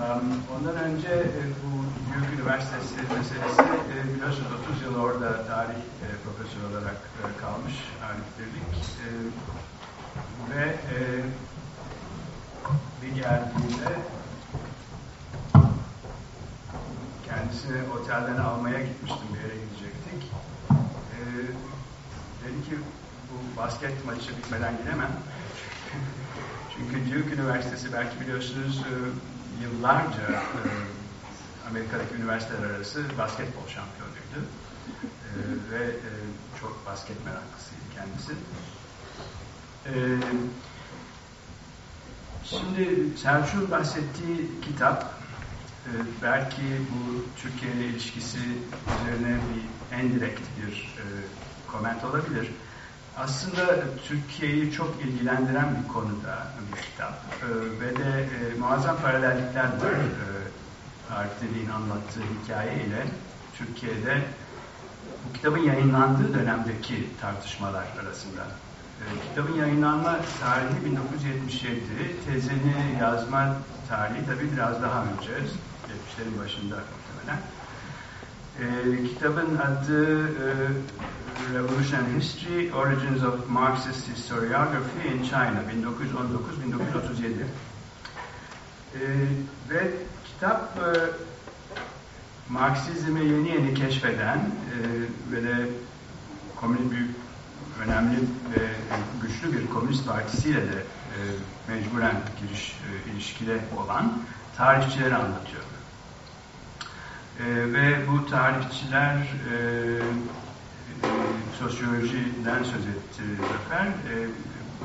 S5: Um, ondan önce e, bu Duke Üniversitesi meselesi e, biliyorsunuz 30 yıl orada tarih e, profesörü olarak kalmış Arif ve bir geldiğinde kendisini otelden almaya gitmiştim bir yere gidecektik. Dedi ki bu basket maçı bitmeden gidemem. Çünkü Duke Üniversitesi belki biliyorsunuz e, yıllarca e, Amerika'daki üniversiteler arası basketbol şampiyonuydu. E, ve çok basket meraklısıydı kendisi. Şimdi Selçuk'un bahsettiği kitap belki bu Türkiye ile ilişkisi üzerine bir en direkt bir koment olabilir. Aslında Türkiye'yi çok ilgilendiren bir konuda bir kitap e, ve de e, muazzam paralellikler var. E, Arif Deli'nin anlattığı hikaye ile Türkiye'de bu kitabın yayınlandığı dönemdeki tartışmalar arasında. E, kitabın yayınlanma tarihi 1977, tezini yazma tarihi tabii biraz daha önce, 70'lerin başında muhtemelen. E, kitabın adı e, Revolution History, Origins of Marxist Historiography in China, 1919-1937. E, ve kitap e, Marksizmi yeni yeni keşfeden e, ve de komünist büyük önemli ve güçlü bir komünist partisiyle de e, mecburen giriş e, ilişkide olan tarihçileri anlatıyor. E, ve bu tarihçiler e, e, sosyolojiden söz etti Zafer, e,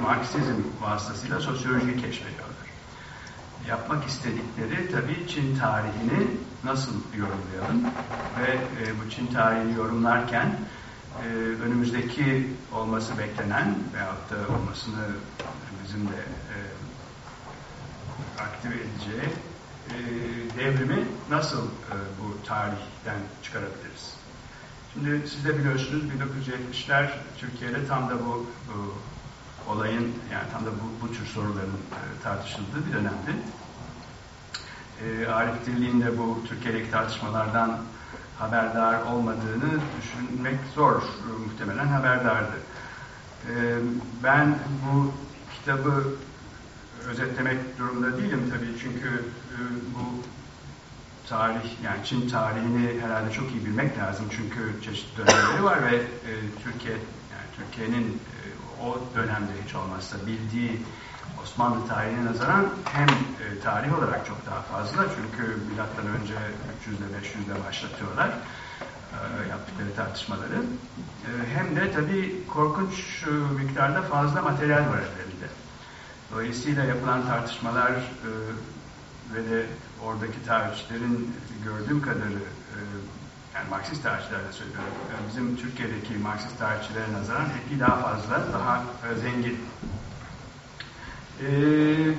S5: Marksizm vasıtasıyla sosyolojiyi keşfediyorlar. Yapmak istedikleri tabii Çin tarihini nasıl yorumlayalım ve e, bu Çin tarihini yorumlarken e, önümüzdeki olması beklenen veyahut da olmasını bizim de e, aktive edeceği devrimi nasıl e, bu tarihten çıkarabiliriz? Şimdi siz de biliyorsunuz 1970'ler Türkiye'de tam da bu, olayın yani tam da bu, bu tür soruların e, tartışıldığı bir dönemdi. E, Arif Dirli'nin de bu Türkiye'deki tartışmalardan haberdar olmadığını düşünmek zor. Muhtemelen haberdardı. Ben bu kitabı özetlemek durumunda değilim tabii çünkü bu tarih yani Çin tarihini herhalde çok iyi bilmek lazım çünkü çeşitli dönemleri var ve e, Türkiye yani Türkiye'nin e, o dönemde hiç olmazsa bildiği Osmanlı tarihine nazaran hem e, tarih olarak çok daha fazla çünkü milattan önce 300'de 500'de başlatıyorlar. E, yaptıkları tartışmaları. E, hem de tabii korkunç e, miktarda fazla materyal var ellerinde. Dolayısıyla yapılan tartışmalar e, ve de oradaki tarihçilerin gördüğüm kadarı e, yani Marksist tarihçilerle söylüyorum. Yani bizim Türkiye'deki Marksist tarihçilere nazaran epey daha fazla, daha e, zengin. Eee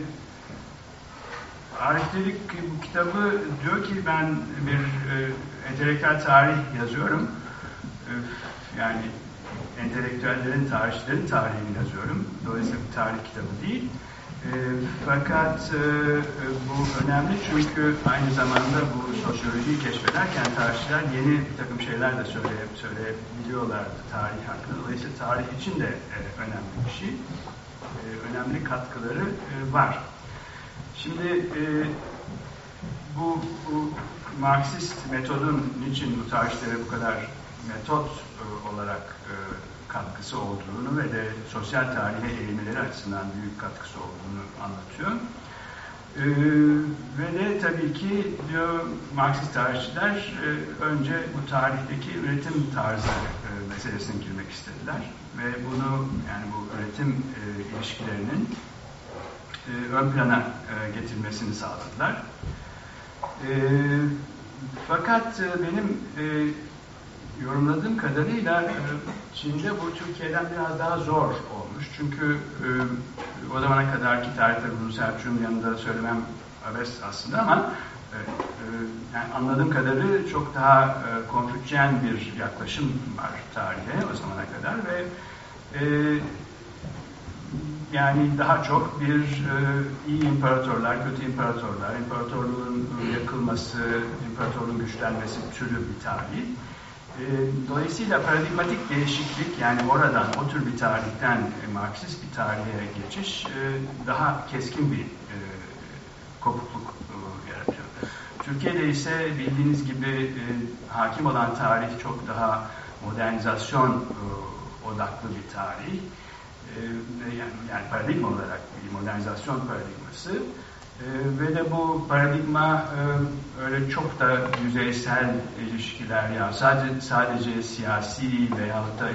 S5: Arif Delik bu kitabı diyor ki ben bir e, entelektüel tarih yazıyorum. E, yani entelektüellerin, tarihçilerin tarihini yazıyorum. Dolayısıyla bir tarih kitabı değil. E, fakat e, e, bu önemli çünkü aynı zamanda bu sosyolojiyi keşfederken tarihçiler yeni bir takım şeyler de söyle, söyleyebiliyorlardı tarih hakkında. Dolayısıyla tarih için de e, önemli bir şey. Önemli katkıları var. Şimdi bu, bu Marksist metodun niçin bu tarihçilere bu kadar metot olarak katkısı olduğunu ve de sosyal tarihe eğilmeleri açısından büyük katkısı olduğunu anlatıyor. Ee, ve de tabii ki diyor Marksist tarihçiler e, önce bu tarihteki üretim tarzı e, meselesine girmek istediler ve bunu yani bu üretim e, ilişkilerinin e, ön plana e, getirmesini sağladılar. E, fakat e, benim e, yorumladığım kadarıyla e, Çin'de bu Türkiye'den biraz daha zor olmuş. Çünkü e, o zamana kadarki tarihte bunu Selçuk'un yanında söylemem abes aslında ama e, yani anladığım kadarı çok daha konfüçyen bir yaklaşım var tarihe o zamana kadar ve yani daha çok bir iyi imparatorlar, kötü imparatorlar, imparatorluğun yakılması, imparatorluğun güçlenmesi türü bir tarih. E, dolayısıyla paradigmatik değişiklik yani oradan o tür bir tarihten e, Marksist bir tarihe geçiş e, daha keskin bir e, kopukluk yaratıyor. Türkiye'de ise bildiğiniz gibi hakim olan tarih çok daha modernizasyon odaklı bir tarih. Yani paradigma olarak bir modernizasyon paradigması. E, ve de bu paradigma e, öyle çok da yüzeysel ilişkiler ya sadece sadece siyasi veyahut da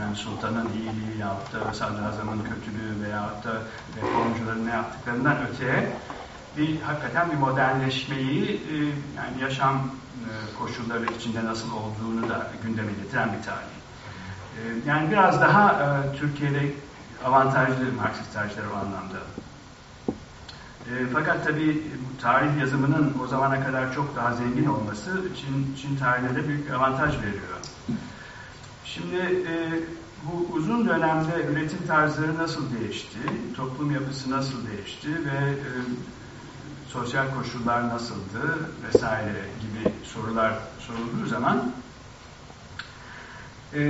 S5: yani sultanın iyiliği yahut da sadrazamın kötülüğü veyahut da reformcuların ne yaptıklarından öteye bir hakikaten bir modernleşmeyi e, yani yaşam e, koşulları içinde nasıl olduğunu da gündeme getiren bir tarih. E, yani biraz daha e, Türkiye'de avantajlı Marksist tarihçiler o anlamda. E, fakat tabii tarih yazımının o zamana kadar çok daha zengin olması Çin, Çin tarihine de büyük bir avantaj veriyor. Şimdi e, bu uzun dönemde üretim tarzları nasıl değişti, toplum yapısı nasıl değişti ve e, sosyal koşullar nasıldı vesaire gibi sorular sorulduğu zaman e,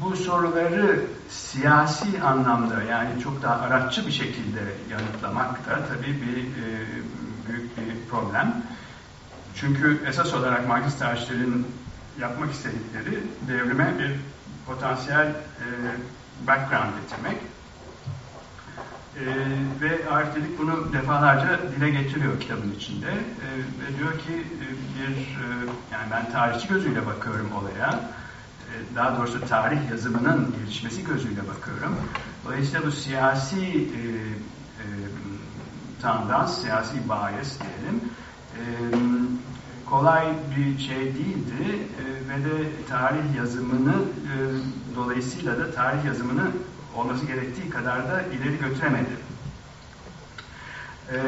S5: bu soruları siyasi anlamda yani çok daha araççı bir şekilde yanıtlamak da tabii bir e, büyük bir problem. Çünkü esas olarak Marksist tarihçilerin yapmak istedikleri devrime bir potansiyel e, background getirmek. E, ve Arif bunu defalarca dile getiriyor kitabın içinde. E, ve diyor ki e, bir e, yani ben tarihçi gözüyle bakıyorum olaya daha doğrusu tarih yazımının gelişmesi gözüyle bakıyorum. Dolayısıyla bu siyasi e, e, tandans, siyasi bias diyelim, e, kolay bir şey değildi e, ve de tarih yazımını e, dolayısıyla da tarih yazımını olması gerektiği kadar da ileri götüremedi. E,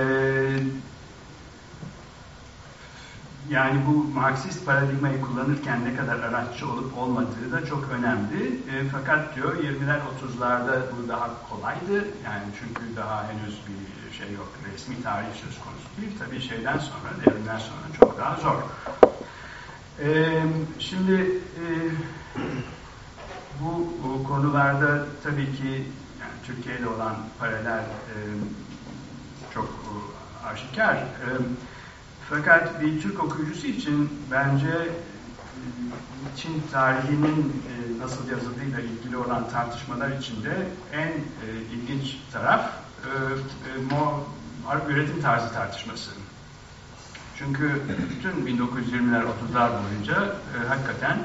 S5: yani bu Marksist paradigmayı kullanırken ne kadar araççı olup olmadığı da çok önemli. E, fakat diyor 20'ler 30'larda bu daha kolaydı. Yani çünkü daha henüz bir şey yok. Resmi tarih söz konusu değil. Tabii şeyden sonra, devrimden sonra çok daha zor. E, şimdi e, bu, bu konularda tabii ki yani Türkiye'de olan paralel e, çok e, aşikar. E, fakat bir Türk okuyucusu için bence e, Çin tarihinin e, nasıl yazıldığıyla ilgili olan tartışmalar içinde en e, ilginç taraf üretim tarzı tartışması. Çünkü bütün 1920'ler 30'lar boyunca hakikaten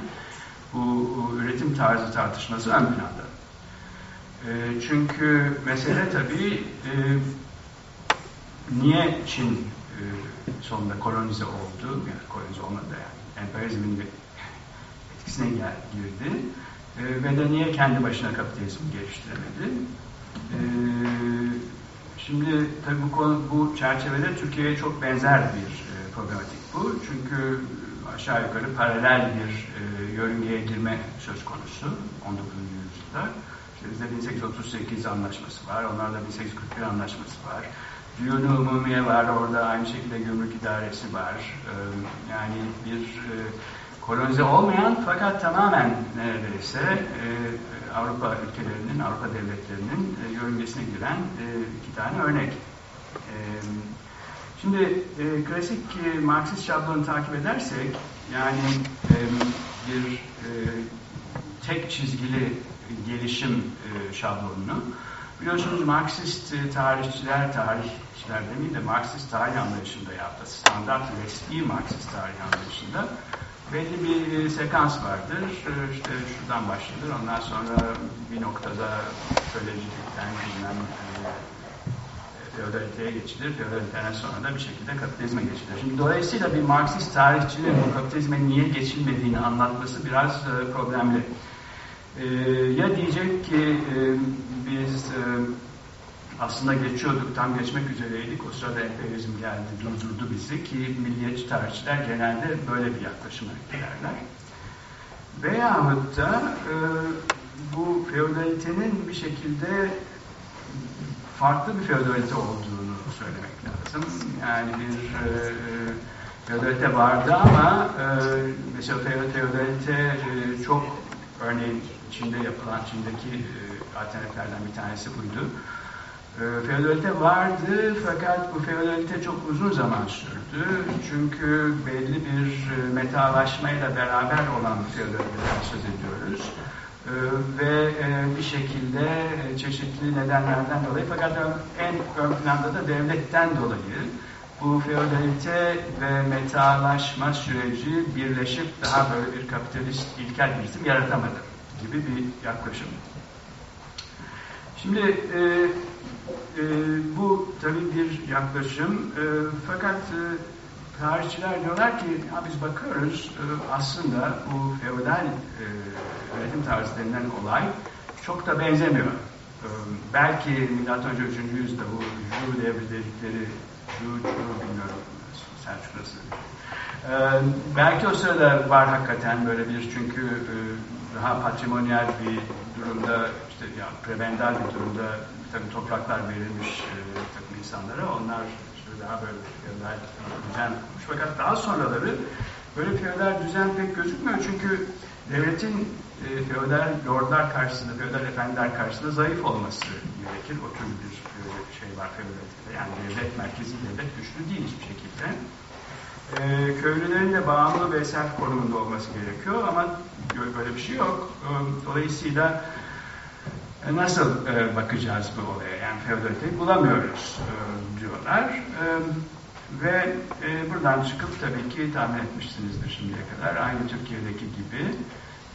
S5: bu, üretim tarzı tartışması ön planda. Çünkü mesele tabii niye Çin sonunda kolonize oldu, yani kolonize olmadı yani emperyalizmin etkisine girdi e, ve de niye kendi başına kapitalizm geliştiremedi. E, şimdi tabii bu, konu, bu çerçevede Türkiye'ye çok benzer bir e, problematik bu. Çünkü aşağı yukarı paralel bir e, yörüngeye girme söz konusu 19. yüzyılda. İşte bizde 1838 anlaşması var, onlarda 1841 anlaşması var. Düğünü Umumiye var, orada aynı şekilde gümrük idaresi var. E, yani bir e, kolonize olmayan fakat tamamen neredeyse e, Avrupa ülkelerinin, Avrupa devletlerinin e, yörüngesine giren iki tane örnek. Şimdi klasik Marksist şablonu takip edersek yani bir tek çizgili gelişim şablonunu biliyorsunuz Marksist tarihçiler, tarihçiler demeyeyim de Marksist tarih anlayışında yaptı. Standart resmi Marksist tarih anlayışında belli bir sekans vardır. İşte şuradan başlanır. Ondan sonra bir noktada kölecilikten bilmem feodaliteye geçilir. Feodaliteden sonra da bir şekilde kapitalizme geçilir. Şimdi dolayısıyla bir Marksist tarihçinin bu kapitalizme niye geçilmediğini anlatması biraz e, problemli. E, ya diyecek ki e, biz e, aslında geçiyorduk, tam geçmek üzereydik. O sırada emperyalizm geldi, durdurdu bizi ki milliyetçi tarihçiler genelde böyle bir yaklaşıma giderler. Veyahut da e, bu feodalitenin bir şekilde farklı bir feodalite olduğunu söylemek lazım. Yani bir e, feodalite vardı ama e, mesela feodalite e, çok örneğin Çin'de yapılan, Çin'deki e, alternatiflerden bir tanesi buydu. E, feodalite vardı fakat bu feodalite çok uzun zaman sürdü. Çünkü belli bir e, metalaşmayla beraber olan feodaliteden söz ediyoruz. Ee, ve e, bir şekilde e, çeşitli nedenlerden dolayı fakat en ön planda da devletten dolayı bu feodalite ve metalaşma süreci birleşip daha böyle bir kapitalist ilkel bir isim yaratamadı gibi bir yaklaşım. Şimdi e, e, bu tabii bir yaklaşım e, fakat e, tarihçiler diyorlar ki biz bakıyoruz e, aslında bu feodal e, üretim tarzı denilen olay çok da benzemiyor. E, belki önce 3. yüzyılda bu Ju devri dedikleri Ju, Ju bilmiyorum Selçuk nasıl belki o sırada var hakikaten böyle bir çünkü daha patrimonyal bir durumda işte ya prebendal bir durumda takım topraklar verilmiş bir takım insanlara onlar daha böyle feodal düzen kurmuş. Fakat daha sonraları böyle feodal düzen pek gözükmüyor çünkü devletin e, feodal lordlar karşısında, feodal efendiler karşısında zayıf olması gerekir. O tür bir e, şey var feodalitede. Yani devlet, merkezi devlet güçlü değil hiçbir şekilde. E, köylülerin de bağımlı ve sert konumunda olması gerekiyor ama böyle bir şey yok. E, dolayısıyla e, nasıl e, bakacağız bu olaya? Yani feodaliteyi bulamıyoruz e, diyorlar. E, ve e, buradan çıkıp tabii ki tahmin etmişsinizdir şimdiye kadar aynı Türkiye'deki gibi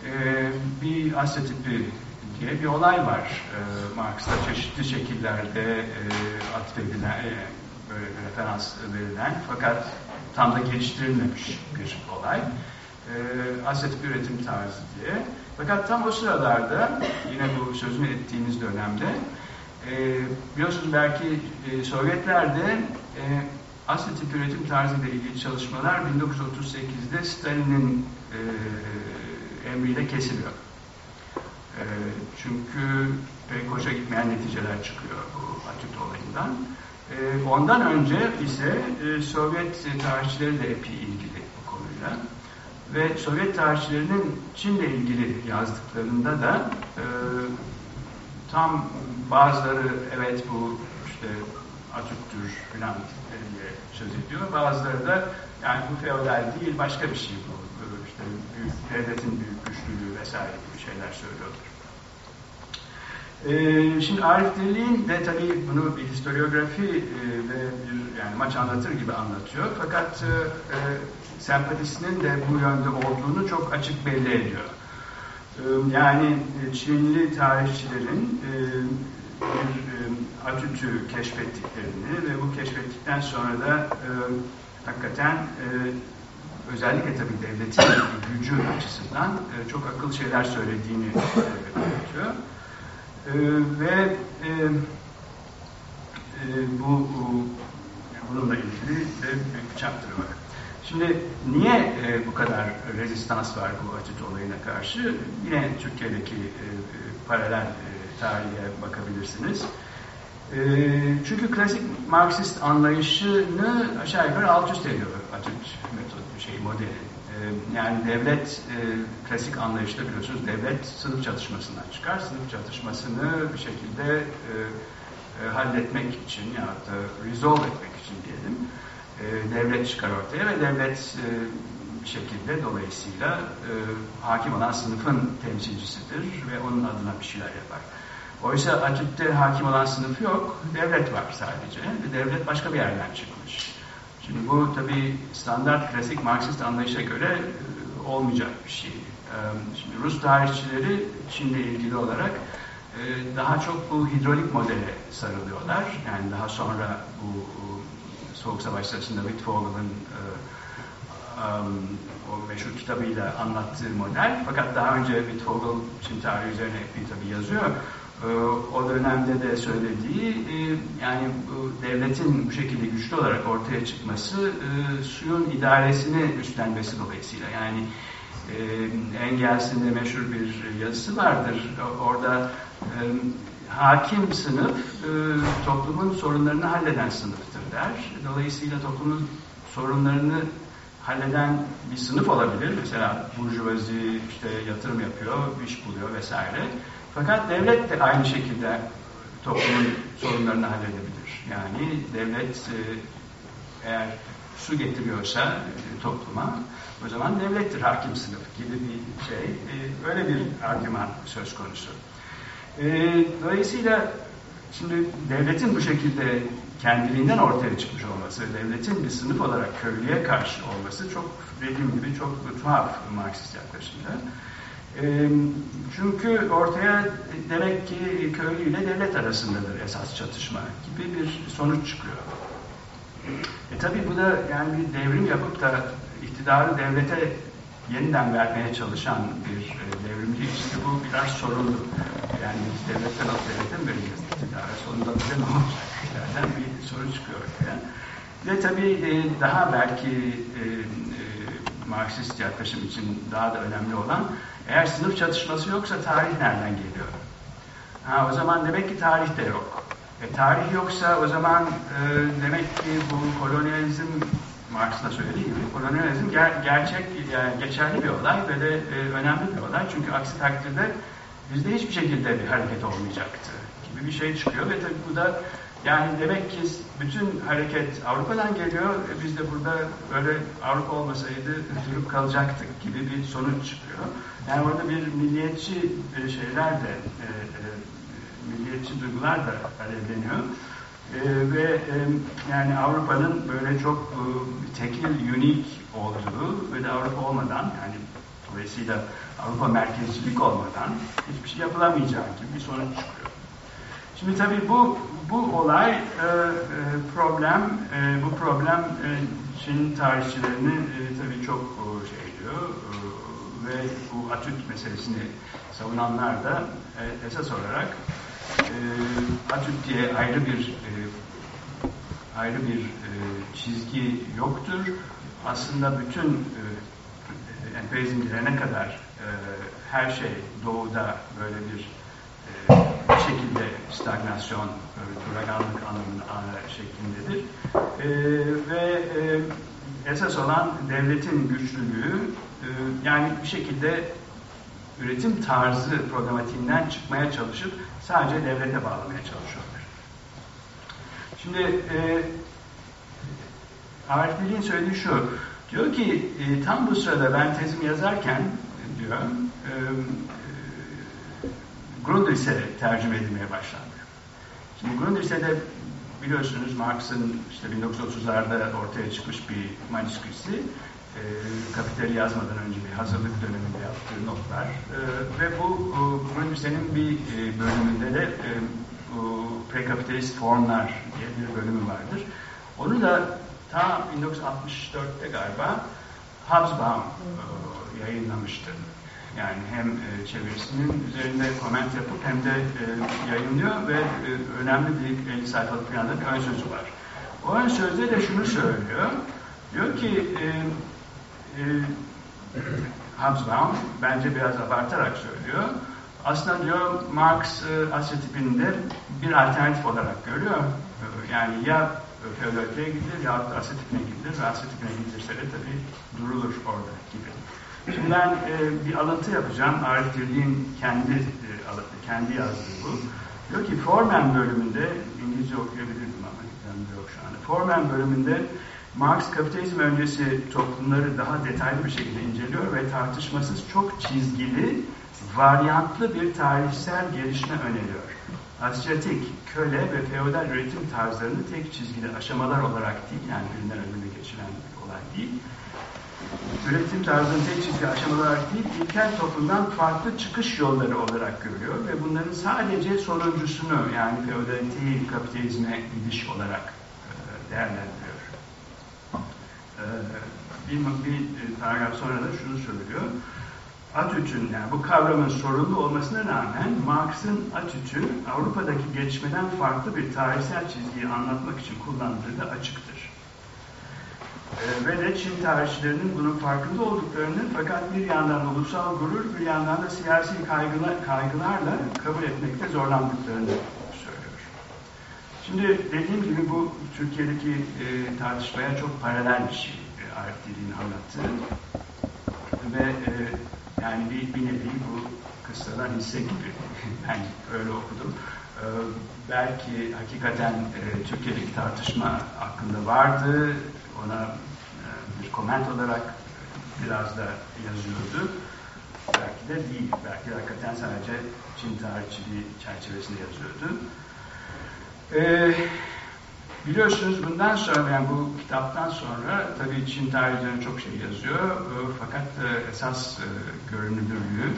S5: e, bir Asya tipi diye bir olay var. E, Marx'ta çeşitli şekillerde e, atfedilen, e, böyle referans verilen fakat tam da geliştirilmemiş bir olay. E, Asya tipi üretim tarzı diye. Fakat tam o sıralarda yine bu sözünü ettiğimiz dönemde e, biliyorsunuz belki e, Sovyetlerde e, Asya tipi üretim tarzı ile ilgili çalışmalar 1938'de Stalin'in e, emriyle kesiliyor. E, çünkü pek hoşa gitmeyen neticeler çıkıyor bu Atüt olayından. E, ondan önce ise e, Sovyet tarihçileri de epey ilgili bu konuyla. Ve Sovyet tarihçilerinin Çin'le ilgili yazdıklarında da e, tam bazıları evet bu işte Atatürk filan diye söz ediyor. Bazıları da yani bu feodal değil başka bir şey bu. İşte büyük, devletin büyük güçlülüğü vesaire gibi şeyler söylüyordur. Ee, şimdi Arif Dirliğin de tabii bunu bir historiografi e, ve bir yani maç anlatır gibi anlatıyor. Fakat e, e, sempatisinin de bu yönde olduğunu çok açık belli ediyor. E, yani e, Çinli tarihçilerin e, bir e, Atüt'ü keşfettiklerini ve bu keşfettikten sonra da hakikaten özellikle tabii devletin gücü açısından çok akıl şeyler söylediğini belirtiyor. Ve bu, bu bununla ilgili de bir chapter var. Şimdi niye e, bu kadar rezistans var bu Atüt olayına karşı? Yine Türkiye'deki e, paralel e, tarihe bakabilirsiniz. E, çünkü klasik Marksist anlayışını aşağı yukarı alt üst ediyor Atüt metod, şey, modeli. E, yani devlet, e, klasik anlayışta biliyorsunuz devlet sınıf çatışmasından çıkar. Sınıf çatışmasını bir şekilde e, e, halletmek için ya da resolve etmek için diyelim e, devlet çıkar ortaya ve devlet e, şekilde dolayısıyla e, hakim olan sınıfın temsilcisidir ve onun adına bir şeyler yapar. Oysa Atüt'te hakim olan sınıf yok, devlet var sadece ve devlet başka bir yerden çıkmış. Şimdi bu tabi standart klasik Marksist anlayışa göre olmayacak bir şey. Şimdi Rus tarihçileri Çin'le ilgili olarak daha çok bu hidrolik modele sarılıyorlar. Yani daha sonra bu Soğuk Savaş sırasında Wittfogel'ın e, um, o meşhur kitabıyla anlattığı model. Fakat daha önce Wittfogel Çin tarihi üzerine epey tabi yazıyor. E, o dönemde de söylediği e, yani bu devletin bu şekilde güçlü olarak ortaya çıkması e, suyun idaresini üstlenmesi dolayısıyla. Yani e, Engels'in de meşhur bir yazısı vardır. Orada e, hakim sınıf e, toplumun sorunlarını halleden sınıftır der. Dolayısıyla toplumun sorunlarını halleden bir sınıf olabilir. Mesela burjuvazi işte yatırım yapıyor, iş buluyor vesaire. Fakat devlet de aynı şekilde toplumun sorunlarını halledebilir. Yani devlet e, eğer su getiriyorsa e, topluma o zaman devlettir hakim sınıf gibi bir şey. E, öyle bir argüman söz konusu. E, dolayısıyla şimdi devletin bu şekilde kendiliğinden ortaya çıkmış olması, devletin bir sınıf olarak köylüye karşı olması çok dediğim gibi çok tuhaf Marksist yaklaşımda. E, çünkü ortaya demek ki köylü ile devlet arasındadır esas çatışma gibi bir sonuç çıkıyor. E tabi bu da yani bir devrim yapıp da iktidarı devlete yeniden vermeye çalışan bir e, devrimci işte bu biraz sorunlu. Yani biz devletten alıp devletten vereceğiz iktidara. Sonunda bize ne olacak? Derden bir soru çıkıyor ortaya. Ve tabii e, daha belki e, Marksist yaklaşım için daha da önemli olan eğer sınıf çatışması yoksa tarih nereden geliyor? Ha, o zaman demek ki tarih de yok. E, tarih yoksa o zaman e, demek ki bu kolonyalizm Marx'ın da söylediği gibi kolonyalizm ger gerçek, yani geçerli bir olay ve de e, önemli bir olay. Çünkü aksi takdirde bizde hiçbir şekilde bir hareket olmayacaktı gibi bir şey çıkıyor ve tabii bu da yani demek ki bütün hareket Avrupa'dan geliyor. E, biz de burada böyle Avrupa olmasaydı durup kalacaktık gibi bir sonuç çıkıyor. Yani orada bir milliyetçi şeyler de e, e, milliyetçi duygular da alevleniyor. E, ve yani Avrupa'nın böyle çok e, tekil, unik olduğu ve de Avrupa olmadan yani dolayısıyla Avrupa merkezcilik olmadan hiçbir şey yapılamayacağı gibi bir sonuç çıkıyor. Şimdi tabii bu bu olay e, e, problem bu problem Çin tarihçilerini tabii çok şey diyor ve bu Atüt meselesini savunanlar da esas olarak e, Atüt diye ayrı bir e, ayrı bir e, çizgi yoktur. Aslında bütün e, emperyalizm girene kadar e, her şey doğuda böyle bir e, bir şekilde stagnasyon, e, duraganlık anlamında şeklindedir. E, ve e, esas olan devletin güçlülüğü e, yani bir şekilde üretim tarzı problematiğinden çıkmaya çalışıp sadece devlete bağlamaya çalışıyorlar. Şimdi e, Arif Bilgin söylediği şu, diyor ki e, tam bu sırada ben tezimi yazarken diyor, e, Grundriss'e tercüme edilmeye başlandı. Şimdi Grundriss'e biliyorsunuz Marx'ın işte 1930'larda ortaya çıkmış bir manuskrisi e, kapitali yazmadan önce bir hazırlık döneminde yaptığı notlar e, ve bu e, Grundrisse'nin bir e, bölümünde de e, prekapitalist formlar diye bir bölümü vardır. Onu da ta 1964'te galiba Hobsbawm e, yayınlamıştı. Yani hem e, çevirisinin üzerinde koment yapıp hem de e, yayınlıyor ve e, önemli bir 50 sayfalık planda bir ön sözü var. O ön sözde de şunu söylüyor. Diyor ki e, Hobsbawm bence biraz abartarak söylüyor. Aslında diyor Marx e, Asya tipinde bir alternatif olarak görüyor. E, yani ya feodaliteye gidilir ya da Asya tipine gidilir ve Asya tipine gidilirse de tabii durulur orada gibi. Şimdi ben e, bir alıntı yapacağım. Arif Dirli'nin kendi e, alıntı, kendi yazdığı bu. Diyor ki Forman bölümünde, İngilizce okuyabilirdim ama yanımda yok şu anda. Forman bölümünde Marx kapitalizm öncesi toplumları daha detaylı bir şekilde inceliyor ve tartışmasız çok çizgili, varyantlı bir tarihsel gelişme öneriyor. Asyatik, köle ve feodal üretim tarzlarını tek çizgili aşamalar olarak değil, yani birinden öbürüne geçiren bir olay değil, üretim tarzının tek çizgi aşamalar olarak değil, ilkel toplumdan farklı çıkış yolları olarak görüyor ve bunların sadece sonuncusunu yani feodaliteyi kapitalizme gidiş olarak e, değerlendiriyor. E, bir, bir paragraf sonra da şunu söylüyor. Atüt'ün yani bu kavramın sorunlu olmasına rağmen Marx'ın Atüt'ü Avrupa'daki gelişmeden farklı bir tarihsel çizgiyi anlatmak için kullandığı da açıktır. Ee, ve de Çin tarihçilerinin bunun farkında olduklarını fakat bir yandan ulusal gurur bir yandan da siyasi kaygılar, kaygılarla kabul etmekte zorlandıklarını. Şimdi dediğim gibi bu Türkiye'deki e, tartışmaya çok paralel bir şey e, Arif Dili'nin anlattığı ve e, yani bir, bir nevi bu kıssadan hisse gibi ben öyle okudum. Ee, belki hakikaten e, Türkiye'deki tartışma hakkında vardı. Ona e, bir koment olarak biraz da yazıyordu. Belki de değil. Belki de hakikaten sadece Çin tarihçiliği çerçevesinde yazıyordu. Ee, Biliyorsunuz bundan sonra yani bu kitaptan sonra tabii Çin tarihçileri çok şey yazıyor. E, fakat e, esas e, görünürlüğü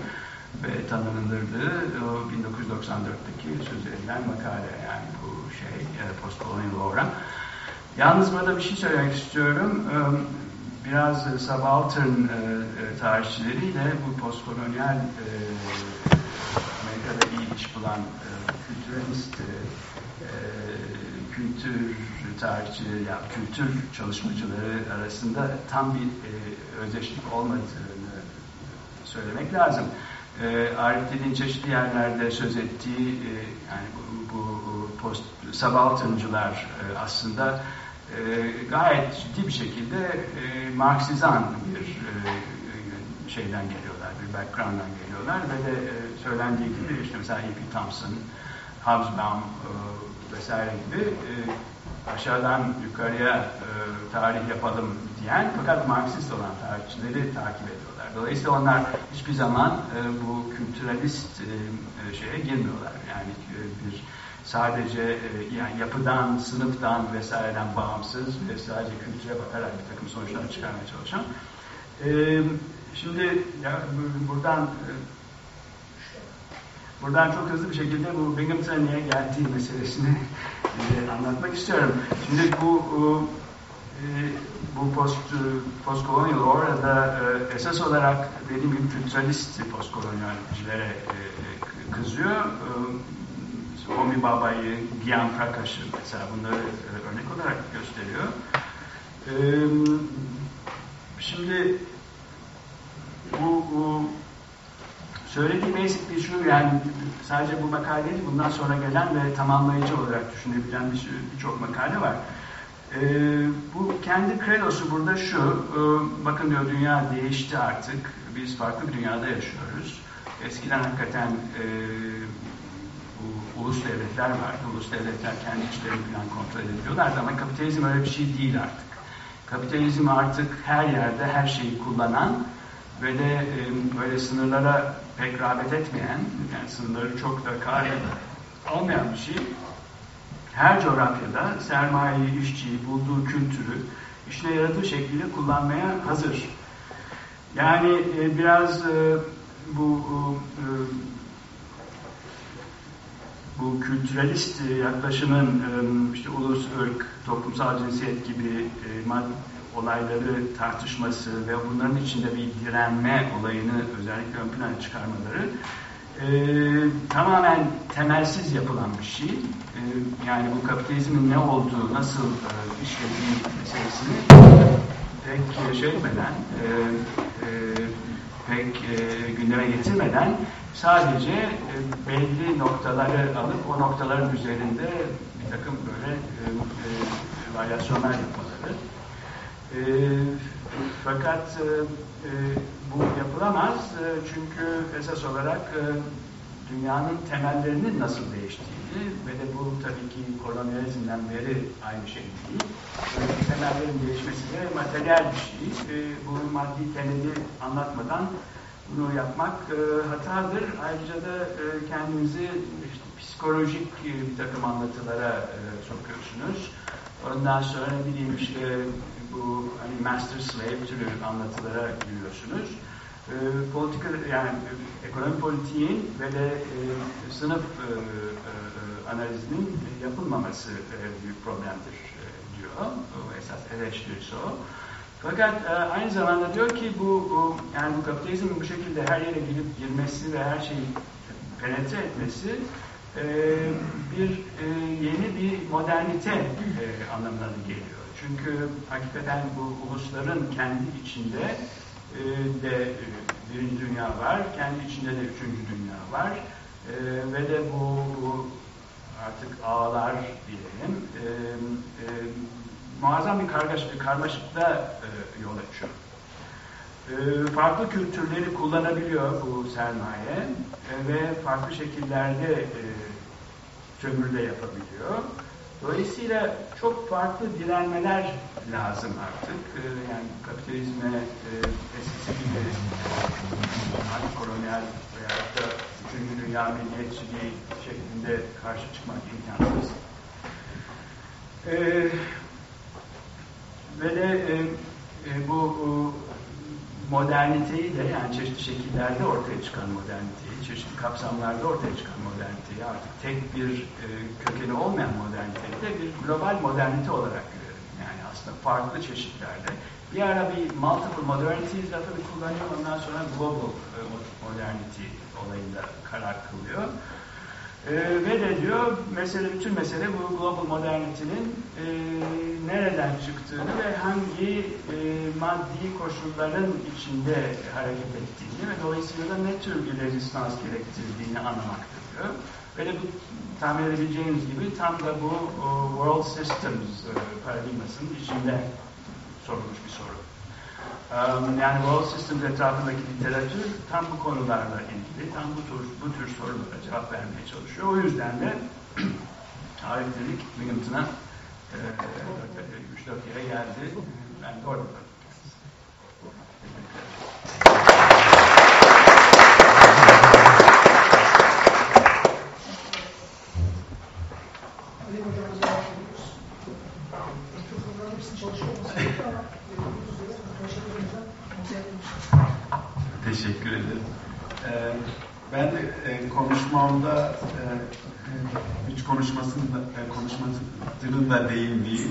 S5: ve tanınırlığı o 1994'teki söz edilen makale yani bu şey postkolonyal olarak. Yalnız burada bir şey söylemek istiyorum. Biraz subaltern tarihçileriyle bu postkolonyal Amerika'da iyi iş bulan kültüralist kültür tarihçileri, yani kültür çalışmacıları arasında tam bir e, özdeşlik olmadığını söylemek lazım. E, Arif çeşitli yerlerde söz ettiği e, yani bu, bu post subalterncılar e, aslında e, gayet ciddi bir şekilde e, Marksizan bir e, şeyden geliyorlar, bir background'dan geliyorlar ve de e, söylendiği gibi işte mesela E.P. Thompson, Hobsbawm e, vesaire gibi e, aşağıdan yukarıya e, tarih yapalım diyen fakat Marksist olan tarihçileri takip ediyorlar. Dolayısıyla onlar hiçbir zaman e, bu kültüralist e, e şeye girmiyorlar. Yani e, bir sadece e, yani yapıdan, sınıftan vesaireden bağımsız ve sadece kültüre bakarak bir takım sonuçlar çıkarmaya çalışan. E, şimdi ya, buradan e, Buradan çok hızlı bir şekilde bu Binghamton'a niye geldiği meselesini e, anlatmak istiyorum. Şimdi bu e, bu post postkolonyal orada e, esas olarak dediğim gibi kültüralist postkolonyalcilere e, kızıyor. E, Homi Baba'yı, Gyan Prakash'ı mesela bunları e, örnek olarak gösteriyor. E, şimdi bu, bu Söylediğim basic bir şu yani sadece bu makale değil bundan sonra gelen ve tamamlayıcı olarak düşünebilen birçok bir makale var. Ee, bu kendi kredosu burada şu, e, bakın diyor dünya değişti artık, biz farklı bir dünyada yaşıyoruz. Eskiden hakikaten e, bu ulus devletler vardı, ulus devletler kendi içlerini falan kontrol edebiliyorlardı ama kapitalizm öyle bir şey değil artık. Kapitalizm artık her yerde her şeyi kullanan ve de e, böyle sınırlara pek rağbet etmeyen, yani sınırları çok da kare olmayan bir şey. Her coğrafyada sermayeyi, işçiyi, bulduğu kültürü işine yaradığı şekilde kullanmaya hazır. Yani e, biraz e, bu e, bu kültüralist yaklaşımın işte ulus, ırk, toplumsal cinsiyet gibi olayları tartışması ve bunların içinde bir direnme olayını özellikle ön plana çıkarmaları e, tamamen temelsiz yapılan bir şey. E, yani bu kapitalizmin ne olduğu, nasıl e, işlediği meselesini pek şey etmeden, e, e, pek e, gündeme getirmeden sadece e, belli noktaları alıp o noktaların üzerinde bir takım böyle e, e, varyasyonlar yapmaları. E, fakat e, bu yapılamaz e, çünkü esas olarak e, dünyanın temellerinin nasıl değiştiğini ve de bu tabii ki kolonyalizmden beri aynı şey değil. E, temellerin değişmesi de materyal bir şey. E, bu maddi temeli anlatmadan bunu yapmak e, hatadır. Ayrıca da e, kendinizi işte, psikolojik bir takım anlatılara e, sokuyorsunuz. Ondan sonra ne bileyim işte bu hani master slave türü anlatılara giriyorsunuz. E, politika yani ekonomi politiğin ve de e, sınıf e, e, analizinin yapılmaması e, büyük problemdir e, diyor. O esas eleştirisi o. Fakat e, aynı zamanda diyor ki bu, bu yani bu kapitalizmin bu şekilde her yere girip girmesi ve her şeyi penetre etmesi e, bir e, yeni bir modernite e, anlamına geliyor. Çünkü hakikaten bu ulusların kendi içinde e, de e, birinci dünya var, kendi içinde de üçüncü dünya var e, ve de bu, artık ağlar diyelim muazzam bir kargaş, karmaşıkta e, yol açıyor. Farklı kültürleri kullanabiliyor bu sermaye ve farklı şekillerde e, sömürde yapabiliyor. Dolayısıyla çok farklı direnmeler lazım artık. E, yani kapitalizme e, eskisi gibi e, kolonyal veya da üçüncü dünya milliyetçiliği şeklinde karşı çıkmak imkansız. E, ve de e, e, bu moderniteyi de yani çeşitli şekillerde ortaya çıkan moderniteyi, çeşitli kapsamlarda ortaya çıkan moderniteyi artık tek bir e, kökeni olmayan moderniteyi de bir global modernite olarak görüyorum. Yani aslında farklı çeşitlerde. Bir ara bir multiple modernities lafını kullanıyor, ondan sonra global e, modernity olayında karar kılıyor. E, ve de diyor, mesele, bütün mesele bu global modernity'nin e, nereden çıktığını ve hangi e, maddi koşulların içinde hareket ettiğini ve dolayısıyla da ne tür bir rezistans gerektirdiğini anlamaktır diyor. Ve de bu tahmin edebileceğiniz gibi tam da bu o, World Systems e, paradigmasının içinde sorulmuş bir soru. Yani World Systems etrafındaki literatür tam bu konularla ilgili, tam bu tür, bu tür sorulara cevap vermeye çalışıyor. O yüzden de Delik Binghamton'a e, 3-4 yere geldi. Ben de orada
S6: Teşekkür ederim. Ee, ben de e, konuşmamda e, hiç konuşmasında e, konuşmacının da değindiği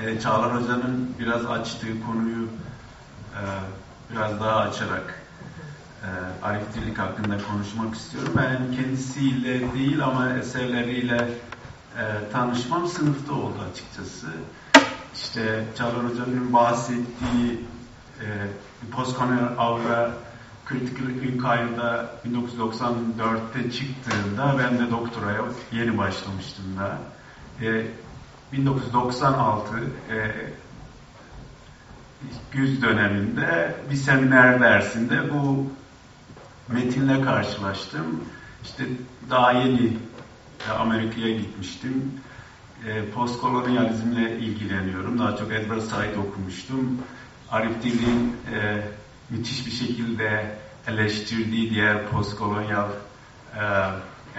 S6: e, Çağlar Hoca'nın biraz açtığı konuyu e, biraz daha açarak e, Arif Dirlik hakkında konuşmak istiyorum. Ben kendisiyle değil ama eserleriyle e, tanışmam sınıfta oldu açıkçası. İşte Çağlar Hoca'nın bahsettiği e, postkolonyal avra Critical Inquiry'da 1994'te çıktığında ben de doktoraya yeni başlamıştım da. E, 1996 e, güz döneminde bir seminer dersinde bu metinle karşılaştım. İşte daha yeni Amerika'ya gitmiştim. E, postkolonyalizmle ilgileniyorum. Daha çok Edward Said okumuştum. Arif Dillik'in e, müthiş bir şekilde eleştirdiği diğer postkolonyal e,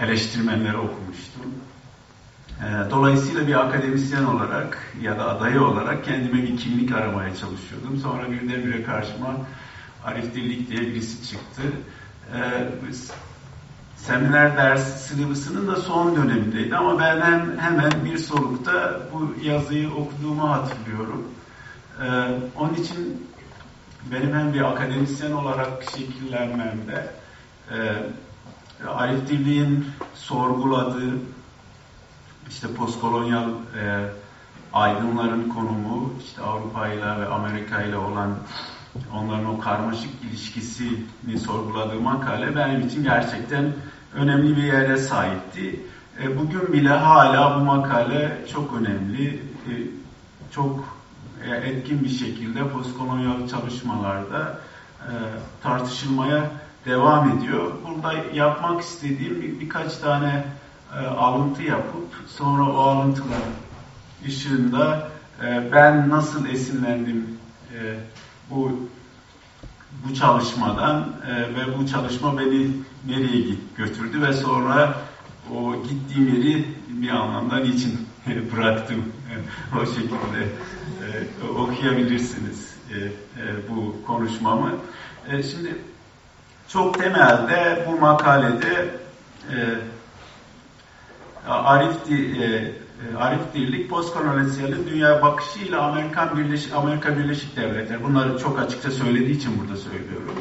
S6: eleştirmenleri okumuştum. E, dolayısıyla bir akademisyen olarak ya da adayı olarak kendime bir kimlik aramaya çalışıyordum. Sonra birdenbire karşıma Arif Dillik diye birisi çıktı. E, seminer ders sınıfısının da son dönemindeydi ama ben hem, hemen bir solukta bu yazıyı okuduğumu hatırlıyorum. Ee, onun için benim hem bir akademisyen olarak şekillenmemde e, Arif Dilli'nin sorguladığı işte postkolonyal e, aydınların konumu, işte Avrupa ile ve Amerika ile olan onların o karmaşık ilişkisini sorguladığı makale benim için gerçekten önemli bir yere sahipti. E, bugün bile hala bu makale çok önemli, e, çok e, etkin bir şekilde postkolonyal çalışmalarda e, tartışılmaya devam ediyor. Burada yapmak istediğim bir, birkaç tane e, alıntı yapıp sonra o alıntılar ışığında e, ben nasıl esinlendim e, bu bu çalışmadan e, ve bu çalışma beni nereye götürdü ve sonra o gittiğim yeri bir anlamda niçin bıraktım o şekilde e, okuyabilirsiniz e, e, bu konuşmamı. E, şimdi çok temelde bu makalede e, Arif, e, Arif Dirlik postkolonyalistlerin dünya bakışıyla Amerikan Birleşik, Amerika Birleşik Devletleri bunları çok açıkça söylediği için burada söylüyorum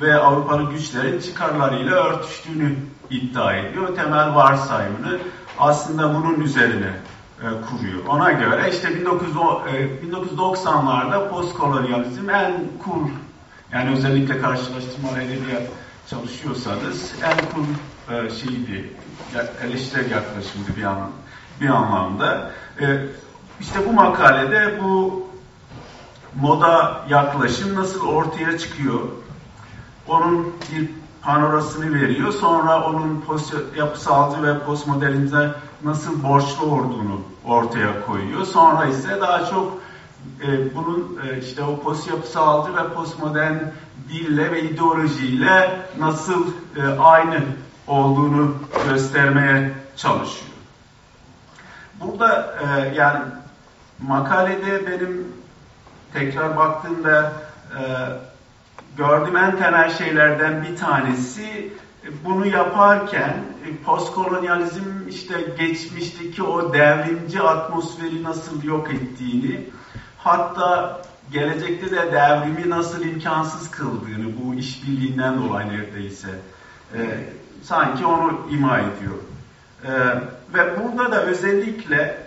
S6: ve Avrupalı güçlerin çıkarlarıyla örtüştüğünü iddia ediyor. Temel varsayımını aslında bunun üzerine e, kuruyor. Ona göre işte 19, e, 1990'larda postkolonyalizm en cool yani özellikle karşılaştırmalı edebiyat çalışıyorsanız en cool e, şeydi, eleştirel yaklaşımdı bir, an, bir anlamda. E, işte bu makalede bu moda yaklaşım nasıl ortaya çıkıyor? Onun bir panorasını veriyor. Sonra onun yapısalcı ve postmodernize nasıl borçlu olduğunu ortaya koyuyor. Sonra ise daha çok e, bunun e, işte o post yapısalcı ve postmodern dille ve ideolojiyle nasıl e, aynı olduğunu göstermeye çalışıyor. Burada e, yani makalede benim tekrar baktığımda e, gördüğüm en temel şeylerden bir tanesi bunu yaparken e, postkolonyalizm işte geçmişteki o devrimci atmosferi nasıl yok ettiğini hatta gelecekte de devrimi nasıl imkansız kıldığını bu işbirliğinden dolayı neredeyse e, sanki onu ima ediyor. E, ve burada da özellikle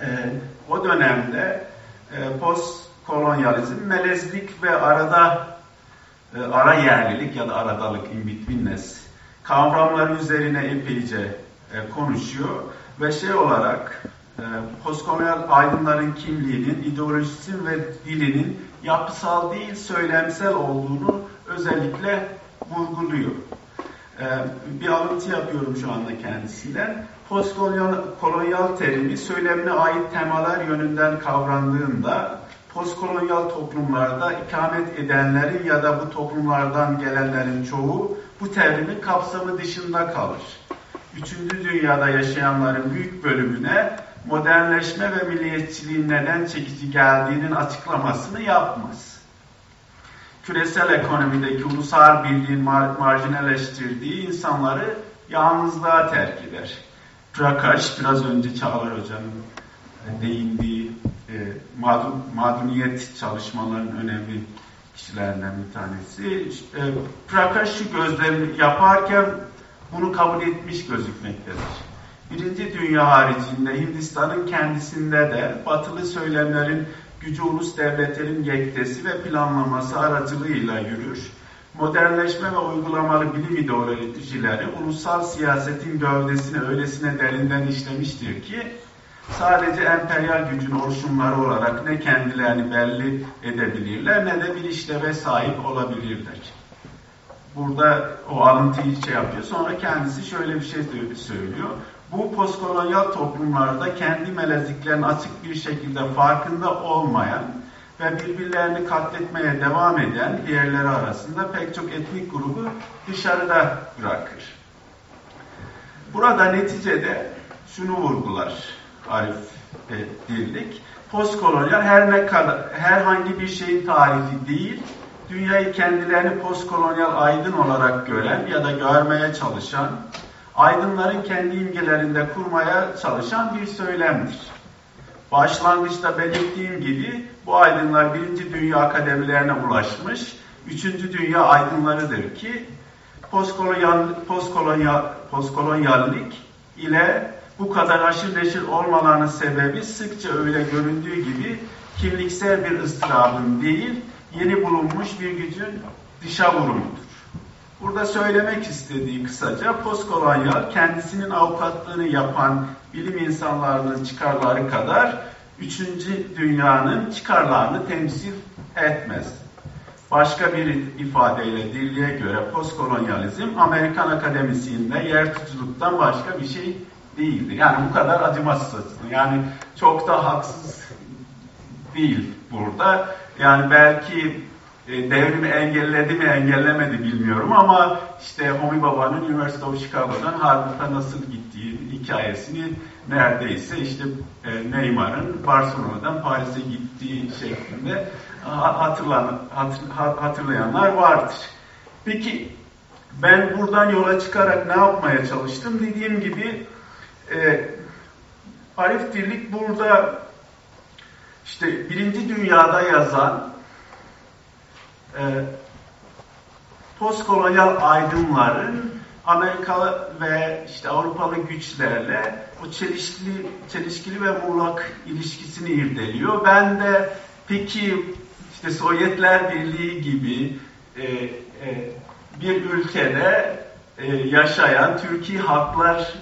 S6: e, o dönemde e, postkolonyalizm melezlik ve arada e, ara yerlilik ya da aradalık in betweenness kavramları üzerine epeyce e, konuşuyor ve şey olarak e, postkolonyal aydınların kimliğinin, ideolojisi ve dilinin yapısal değil söylemsel olduğunu özellikle vurguluyor. E, bir alıntı yapıyorum şu anda kendisinden. Postkolonyal kolonyal terimi söylemine ait temalar yönünden kavrandığında postkolonyal toplumlarda ikamet edenlerin ya da bu toplumlardan gelenlerin çoğu bu terimin kapsamı dışında kalır. Üçüncü dünyada yaşayanların büyük bölümüne modernleşme ve milliyetçiliğin neden çekici geldiğinin açıklamasını yapmaz. Küresel ekonomideki ulusal birliğin mar marjinalleştirdiği insanları yalnızlığa terk eder. Prakash, biraz önce Çağlar Hoca'nın değindiği e, mağduniyet çalışmalarının önemli kişilerinden bir tanesi. E, Prakash şu gözlerini yaparken bunu kabul etmiş gözükmektedir. Birinci Dünya haricinde Hindistan'ın kendisinde de batılı söylemlerin gücü ulus devletlerin yektesi ve planlaması aracılığıyla yürür. Modernleşme ve uygulamalı bilim ideolojileri ulusal siyasetin gövdesini öylesine derinden işlemiştir ki sadece emperyal gücün oluşumları olarak ne kendilerini belli edebilirler ne de bir işleve sahip olabilirler. Burada o alıntıyı şey yapıyor. Sonra kendisi şöyle bir şey söylüyor. Bu postkolonyal toplumlarda kendi melezliklerin açık bir şekilde farkında olmayan ve birbirlerini katletmeye devam eden diğerleri arasında pek çok etnik grubu dışarıda bırakır. Burada neticede şunu vurgular Arif e, Dirlik. Postkolonyal her ne kadar herhangi bir şeyin tarifi değil, dünyayı kendilerini postkolonyal aydın olarak gören ya da görmeye çalışan, aydınların kendi imgelerinde kurmaya çalışan bir söylemdir. Başlangıçta belirttiğim gibi bu aydınlar birinci dünya akademilerine ulaşmış, üçüncü dünya aydınlarıdır ki postkolonyal, postkolonyal, ile bu kadar aşırı neşir olmalarının sebebi sıkça öyle göründüğü gibi kimliksel bir ıstırabın değil, yeni bulunmuş bir gücün dışa vurumudur. Burada söylemek istediği kısaca postkolonyal kendisinin avukatlığını yapan bilim insanlarının çıkarları kadar üçüncü dünyanın çıkarlarını temsil etmez. Başka bir ifadeyle Dirli'ye göre postkolonyalizm Amerikan akademisiinde yer tutuculuktan başka bir şey değildir. Yani bu kadar acımasız. Yani çok da haksız değil burada. Yani belki devrimi engelledi mi engellemedi bilmiyorum ama işte Homi Baba'nın University of Chicago'dan Harvard'a nasıl gittiği hikayesini neredeyse işte e, Neymar'ın Barcelona'dan Paris'e gittiği şeklinde hatırlan, hatır, hatırlayanlar vardır. Peki ben buradan yola çıkarak ne yapmaya çalıştım? Dediğim gibi e, Arif Dirlik burada işte birinci dünyada yazan e, postkolonyal aydınların Amerikalı ve işte Avrupalı güçlerle o çelişkili, çelişkili ve muğlak ilişkisini irdeliyor. Ben de peki işte Sovyetler Birliği gibi e, e, bir ülkede e, yaşayan Türkiye halklar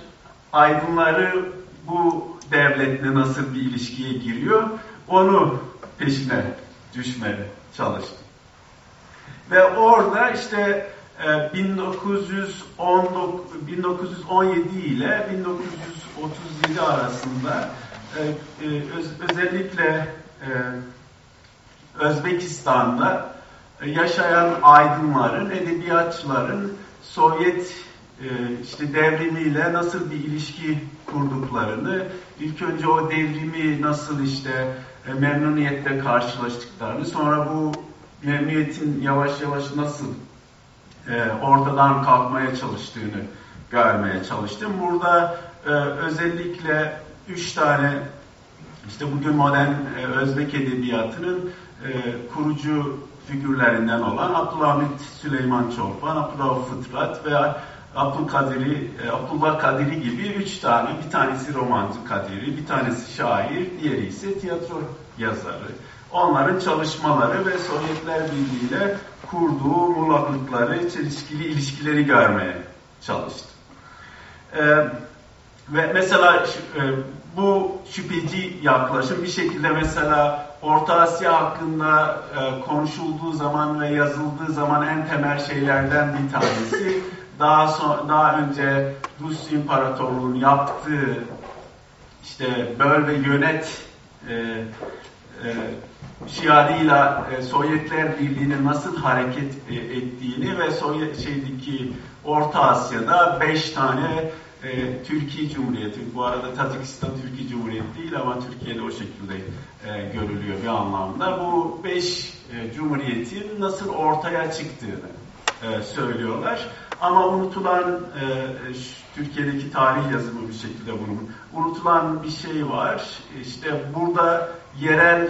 S6: aydınları bu devletle nasıl bir ilişkiye giriyor onu peşine düşmeye çalıştım. Ve orada işte 1919, e, 1917 ile 1937 arasında e, e, özellikle Özbekistan'da yaşayan aydınların, edebiyatçıların Sovyet işte devrimiyle nasıl bir ilişki kurduklarını, ilk önce o devrimi nasıl işte memnuniyetle karşılaştıklarını, sonra bu memnuniyetin yavaş yavaş nasıl e, ortadan kalkmaya çalıştığını görmeye çalıştım. Burada e, özellikle üç tane işte bugün modern e, Özbek Edebiyatı'nın e, kurucu figürlerinden olan Abdülhamit Süleyman Çolpan, Abdullah Fıtrat ve Abdülkadiri, e, Abdullah Kadiri gibi üç tane, bir tanesi romancı Kadiri, bir tanesi şair, diğeri ise tiyatro yazarı. Onların çalışmaları ve Sovyetler Birliği ile kurduğu muğlaklıkları, çelişkili ilişkileri görmeye çalıştım. Ee, ve mesela e, bu şüpheci yaklaşım bir şekilde mesela Orta Asya hakkında e, konuşulduğu zaman ve yazıldığı zaman en temel şeylerden bir tanesi daha son, daha önce Rus İmparatorluğu'nun yaptığı işte böl ve yönet e, e, şiarıyla e, Sovyetler Birliği'nin nasıl hareket e, ettiğini ve Sovyet şeydeki Orta Asya'da beş tane e, Türkiye Cumhuriyeti, bu arada Tacikistan Türkiye Cumhuriyeti değil ama Türkiye'de o şekilde e, görülüyor bir anlamda. Bu beş e, cumhuriyetin nasıl ortaya çıktığını e, söylüyorlar. Ama unutulan, e, Türkiye'deki tarih yazımı bir şekilde bunun, unutulan bir şey var. İşte burada yerel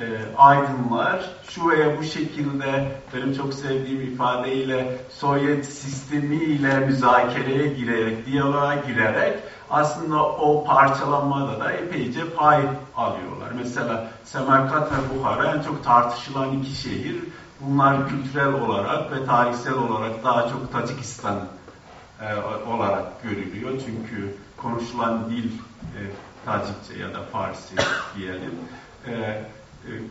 S6: e, aydınlar şu veya bu şekilde benim çok sevdiğim ifadeyle Sovyet sistemiyle müzakereye girerek, diyaloğa girerek aslında o parçalanmada da epeyce pay alıyorlar. Mesela Semerkant ve Buhara en çok tartışılan iki şehir. Bunlar kültürel olarak ve tarihsel olarak daha çok Tacikistan e, olarak görülüyor. Çünkü konuşulan dil e, Tacikçe ya da Farsi diyelim. E,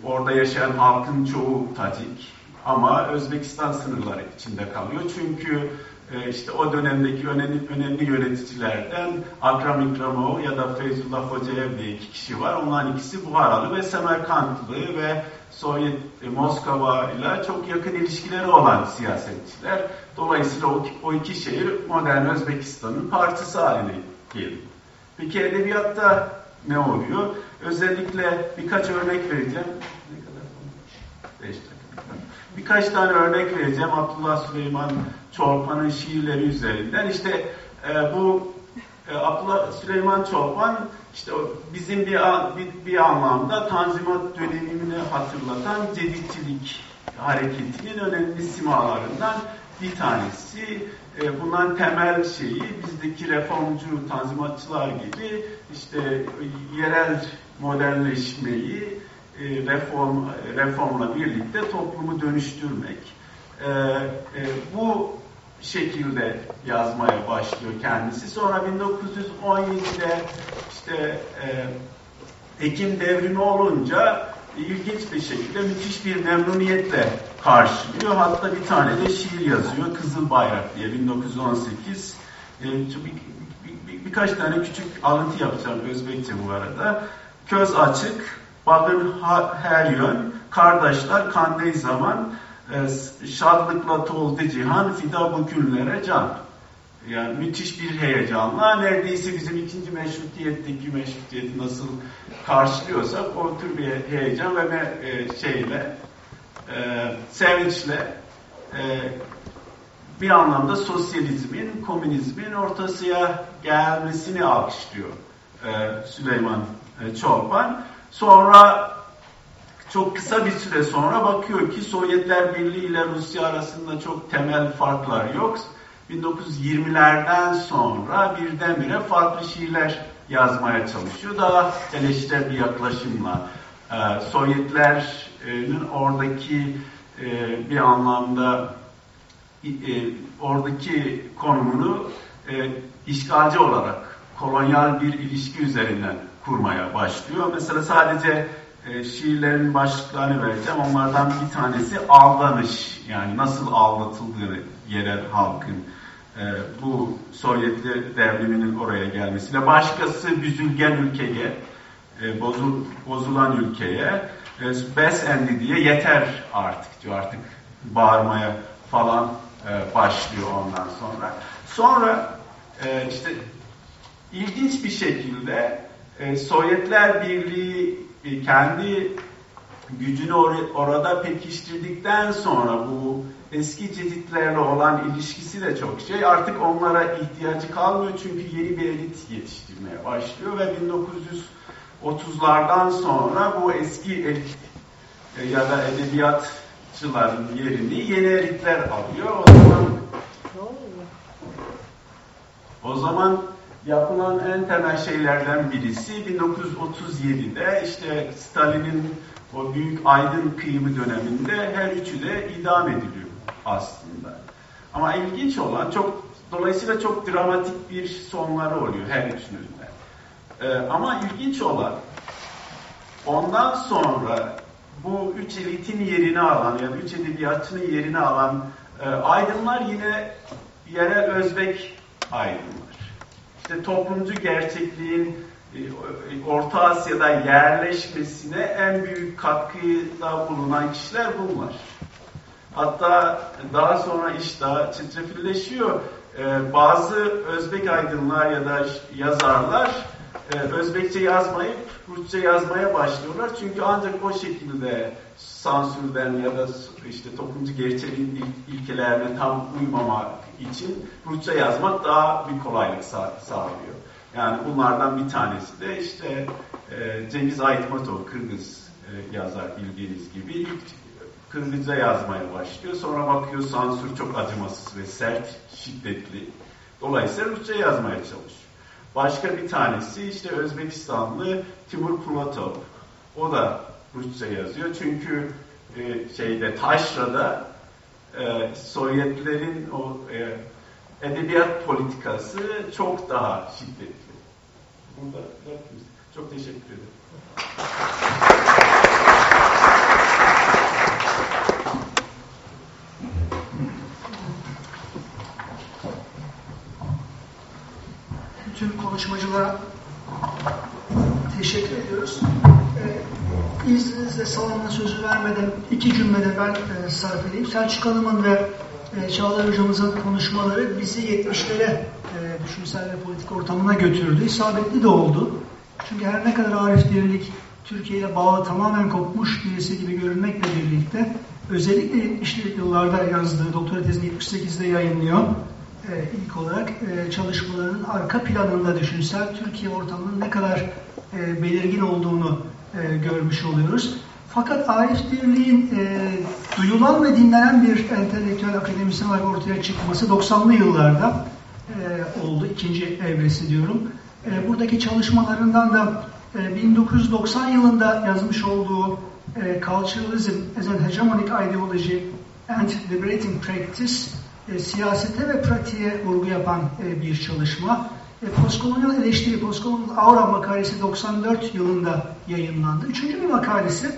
S6: orada yaşayan halkın çoğu Tacik ama Özbekistan sınırları içinde kalıyor. Çünkü e, işte o dönemdeki önemli, önemli yöneticilerden Akram İkramov ya da Feyzullah Hocayev diye iki kişi var. Onların ikisi Buharalı ve Semerkantlı ve Sovyet e, Moskova ile çok yakın ilişkileri olan siyasetçiler. Dolayısıyla o, o iki şehir modern Özbekistan'ın partisi haline geldi. Peki edebiyatta ne oluyor? Özellikle birkaç örnek vereceğim. Ne kadar? Beş dakika. Birkaç tane örnek vereceğim Abdullah Süleyman Çolpan'ın şiirleri üzerinden. İşte e, bu e, Abdullah Süleyman Çolpan işte bizim bir, bir, bir anlamda Tanzimat dönemini hatırlatan ceditçilik hareketinin önemli simalarından bir tanesi. E, bundan temel şeyi bizdeki reformcu tanzimatçılar gibi işte yerel modernleşmeyi e, reform reformla birlikte toplumu dönüştürmek. E, e, bu şekilde yazmaya başlıyor kendisi. Sonra 1917'de işte e, Ekim devrimi olunca ilginç bir şekilde müthiş bir memnuniyetle karşılıyor. Hatta bir tane de şiir yazıyor. Kızıl Bayrak diye 1918. E, bir, bir, bir, birkaç tane küçük alıntı yapacağım Özbekçe bu arada. Köz açık, bağın her yön, kardeşler kandey zaman, e, şadlıkla toldu cihan, fida bu günlere can. Yani müthiş bir heyecanla neredeyse bizim ikinci meşrutiyetteki meşrutiyeti nasıl karşılıyorsak o tür bir heyecan ve e, şeyle e, sevinçle e, bir anlamda sosyalizmin, komünizmin ortasıya gelmesini alkışlıyor e, Süleyman e, Çolpan. Sonra çok kısa bir süre sonra bakıyor ki Sovyetler Birliği ile Rusya arasında çok temel farklar yok. 1920'lerden sonra birdenbire farklı şiirler yazmaya çalışıyor. Daha eleştirel bir yaklaşımla. Ee, Sovyetlerin oradaki bir anlamda oradaki konumunu işgalci olarak kolonyal bir ilişki üzerinden kurmaya başlıyor. Mesela sadece şiirlerin başlıklarını vereceğim. Onlardan bir tanesi aldanış. Yani nasıl aldatıldığını yerel halkın bu Sovyetli devriminin oraya gelmesiyle. Başkası büzülgen ülkeye, bozul, bozulan ülkeye e, bes endi diye yeter artık diyor. Artık bağırmaya falan e, başlıyor ondan sonra. Sonra e, işte ilginç bir şekilde e, Sovyetler Birliği e, kendi gücünü or orada pekiştirdikten sonra bu eski ceditlerle olan ilişkisi de çok şey. Artık onlara ihtiyacı kalmıyor çünkü yeni bir elit yetiştirmeye başlıyor ve 1930'lardan sonra bu eski e, ya da edebiyatçıların yerini yeni elitler alıyor. O zaman o zaman yapılan en temel şeylerden birisi 1937'de işte Stalin'in o büyük aydın kıyımı döneminde her üçü de idam ediliyor aslında. Ama ilginç olan çok dolayısıyla çok dramatik bir sonları oluyor her üçünün Ee, ama ilginç olan ondan sonra bu üç elitin yerini alan ya da üç edebiyatçının yerini alan e, aydınlar yine yerel Özbek aydınlar işte toplumcu gerçekliğin e, Orta Asya'da yerleşmesine en büyük katkıda bulunan kişiler bunlar. Hatta daha sonra iş daha çetrefilleşiyor. Ee, bazı Özbek aydınlar ya da yazarlar e, Özbekçe yazmayıp Rusça yazmaya başlıyorlar. Çünkü ancak o şekilde sansürden ya da işte toplumcu gerçeğin ilkelerine tam uymamak için Rusça yazmak daha bir kolaylık sağlıyor. Yani bunlardan bir tanesi de işte e, Cengiz Aytmatov, Kırgız e, yazar bildiğiniz gibi ilk Kırgızca yazmaya başlıyor. Sonra bakıyor sansür çok acımasız ve sert, şiddetli. Dolayısıyla Rusça yazmaya çalışıyor. Başka bir tanesi işte Özbekistanlı Timur Pulatov. O da Rusça yazıyor. Çünkü e, şeyde Taşra'da e, Sovyetlerin o e, edebiyat politikası çok daha şiddetli. Burada çok teşekkür ederim.
S1: Konuşmacılara teşekkür ediyoruz. Ee, izninizle salonuna sözü vermeden iki cümlede ben e, sarf edeyim. Selçuk Hanım'ın ve e, Çağlar Hocamızın konuşmaları bizi 70'lere e, düşünsel ve politik ortamına götürdü. İsabetli de oldu. Çünkü her ne kadar Arif Dirilik Türkiye ile bağı tamamen kopmuş birisi gibi görünmekle birlikte özellikle 70'li yıllarda yazdığı doktora tezini 78'de yayınlıyor. İlk olarak e, çalışmalarının arka planında düşünsel Türkiye ortamının ne kadar e, belirgin olduğunu e, görmüş oluyoruz. Fakat Arif Dirli'nin duyulan ve dinlenen bir entelektüel akademisyen olarak ortaya çıkması 90'lı yıllarda oldu. ikinci evresi diyorum. Buradaki çalışmalarından da e, 1990 yılında yazmış olduğu Culturalism as an Hegemonic Ideology and Liberating Practice e, siyasete ve pratiğe vurgu yapan e, bir çalışma. E, postkolonyal eleştiri, postkolonyal aura makalesi 94 yılında yayınlandı. Üçüncü bir makalesi,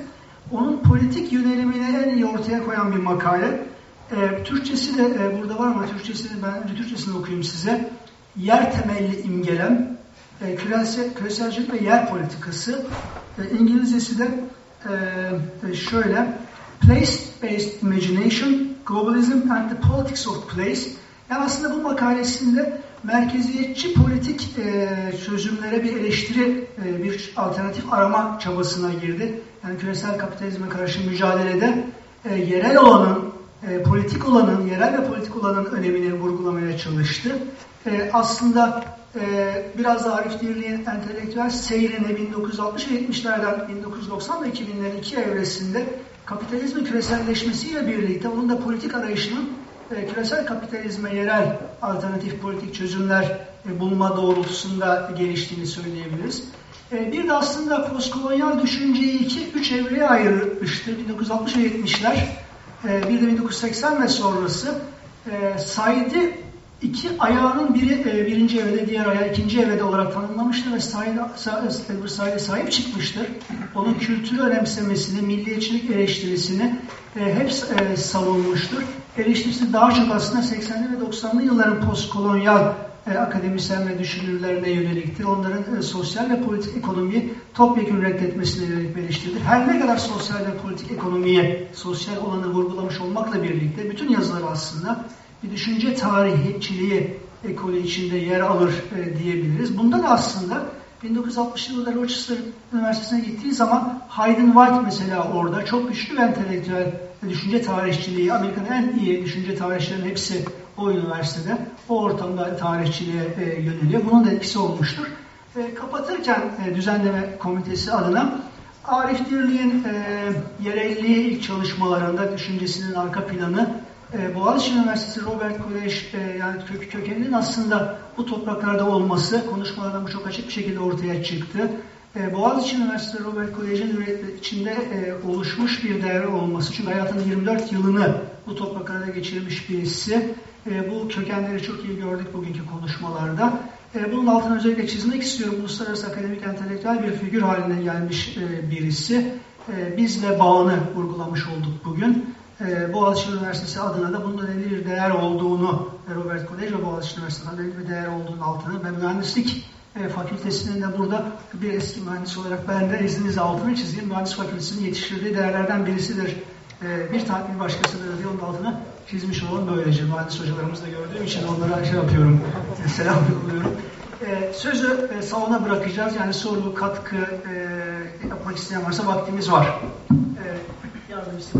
S1: onun politik yönelimini en iyi ortaya koyan bir makale. E, Türkçesi de e, burada var ama Türkçesini ben önce Türkçesini okuyayım size. Yer temelli imgelem, e, küresel, küreselcilik ve yer politikası. E, İngilizcesi de e, e şöyle, Place-Based Imagination, Globalism and the Politics of Place. Yani aslında bu makalesinde merkeziyetçi politik e, çözümlere bir eleştiri, e, bir alternatif arama çabasına girdi. Yani küresel kapitalizme karşı mücadelede e, yerel olanın, e, politik olanın, yerel ve politik olanın önemini vurgulamaya çalıştı. E, aslında e, biraz da Arif Dirli'nin entelektüel seyrine 1960 ve 70'lerden 1990 ve 2000'lerin iki evresinde kapitalizmin küreselleşmesiyle birlikte onun da politik arayışının e, küresel kapitalizme yerel alternatif politik çözümler e, bulma doğrultusunda geliştiğini söyleyebiliriz. E, bir de aslında postkolonyal düşünceyi iki, üç evreye ayırmıştır. 1960 ve 70'ler, e, bir de 1980 ve sonrası. E, Said'i iki ayağının biri e, birinci evrede, diğer ayağı ikinci evrede olarak tanımlamıştır ve Said'e Said sahip çıkmıştır. Onun kültürü önemsemesini, milliyetçilik eleştirisini e, hep e, savunmuştur. Eleştirisi daha çok aslında 80'li ve 90'lı yılların postkolonyal akademisyen ve düşünürlerine yöneliktir. Onların sosyal ve politik ekonomiyi topyekun reddetmesine yönelik bir eleştiridir. Her ne kadar sosyal ve politik ekonomiye, sosyal olanı vurgulamış olmakla birlikte bütün yazıları aslında bir düşünce tarihçiliği ekolü içinde yer alır e, diyebiliriz. Bunda da aslında 1960 yılında Rochester Üniversitesi'ne gittiği zaman Hayden White mesela orada çok güçlü ve entelektüel düşünce tarihçiliği, Amerika'nın en iyi düşünce tarihçilerinin hepsi o üniversitede, o ortamda tarihçiliğe e, yöneliyor. Bunun da etkisi olmuştur. E, kapatırken e, düzenleme komitesi adına Arif Dirli'nin e, yerelliği ilk çalışmalarında düşüncesinin arka planı e, Boğaziçi Üniversitesi Robert Kolej e, yani kök, kökeninin aslında bu topraklarda olması konuşmalardan bu çok açık bir şekilde ortaya çıktı. E, Boğaziçi Üniversitesi Robert Kolej'in içinde oluşmuş bir değer olması. Çünkü hayatının 24 yılını bu topraklarda geçirmiş birisi. Bu kökenleri çok iyi gördük bugünkü konuşmalarda. Bunun altını özellikle çizmek istiyorum. Uluslararası akademik entelektüel bir figür haline gelmiş birisi. Bizle bağını vurgulamış olduk bugün e, Boğaziçi Üniversitesi adına da bunun önemli bir değer olduğunu Robert Kolej ve Boğaziçi Üniversitesi'nin önemli bir değer olduğunu altını ve mühendislik e, fakültesinin de burada bir eski mühendis olarak ben de izninizle altını çizeyim. Mühendis fakültesinin yetiştirdiği değerlerden birisidir. E, bir takvim başkasıdır diye onun altına çizmiş olan böylece. Mühendis hocalarımızı da gördüğüm için onlara şey yapıyorum, e, selam yolluyorum. E, sözü e, salona bırakacağız. Yani soru, katkı e, yapmak isteyen varsa vaktimiz var. E, yardımcısı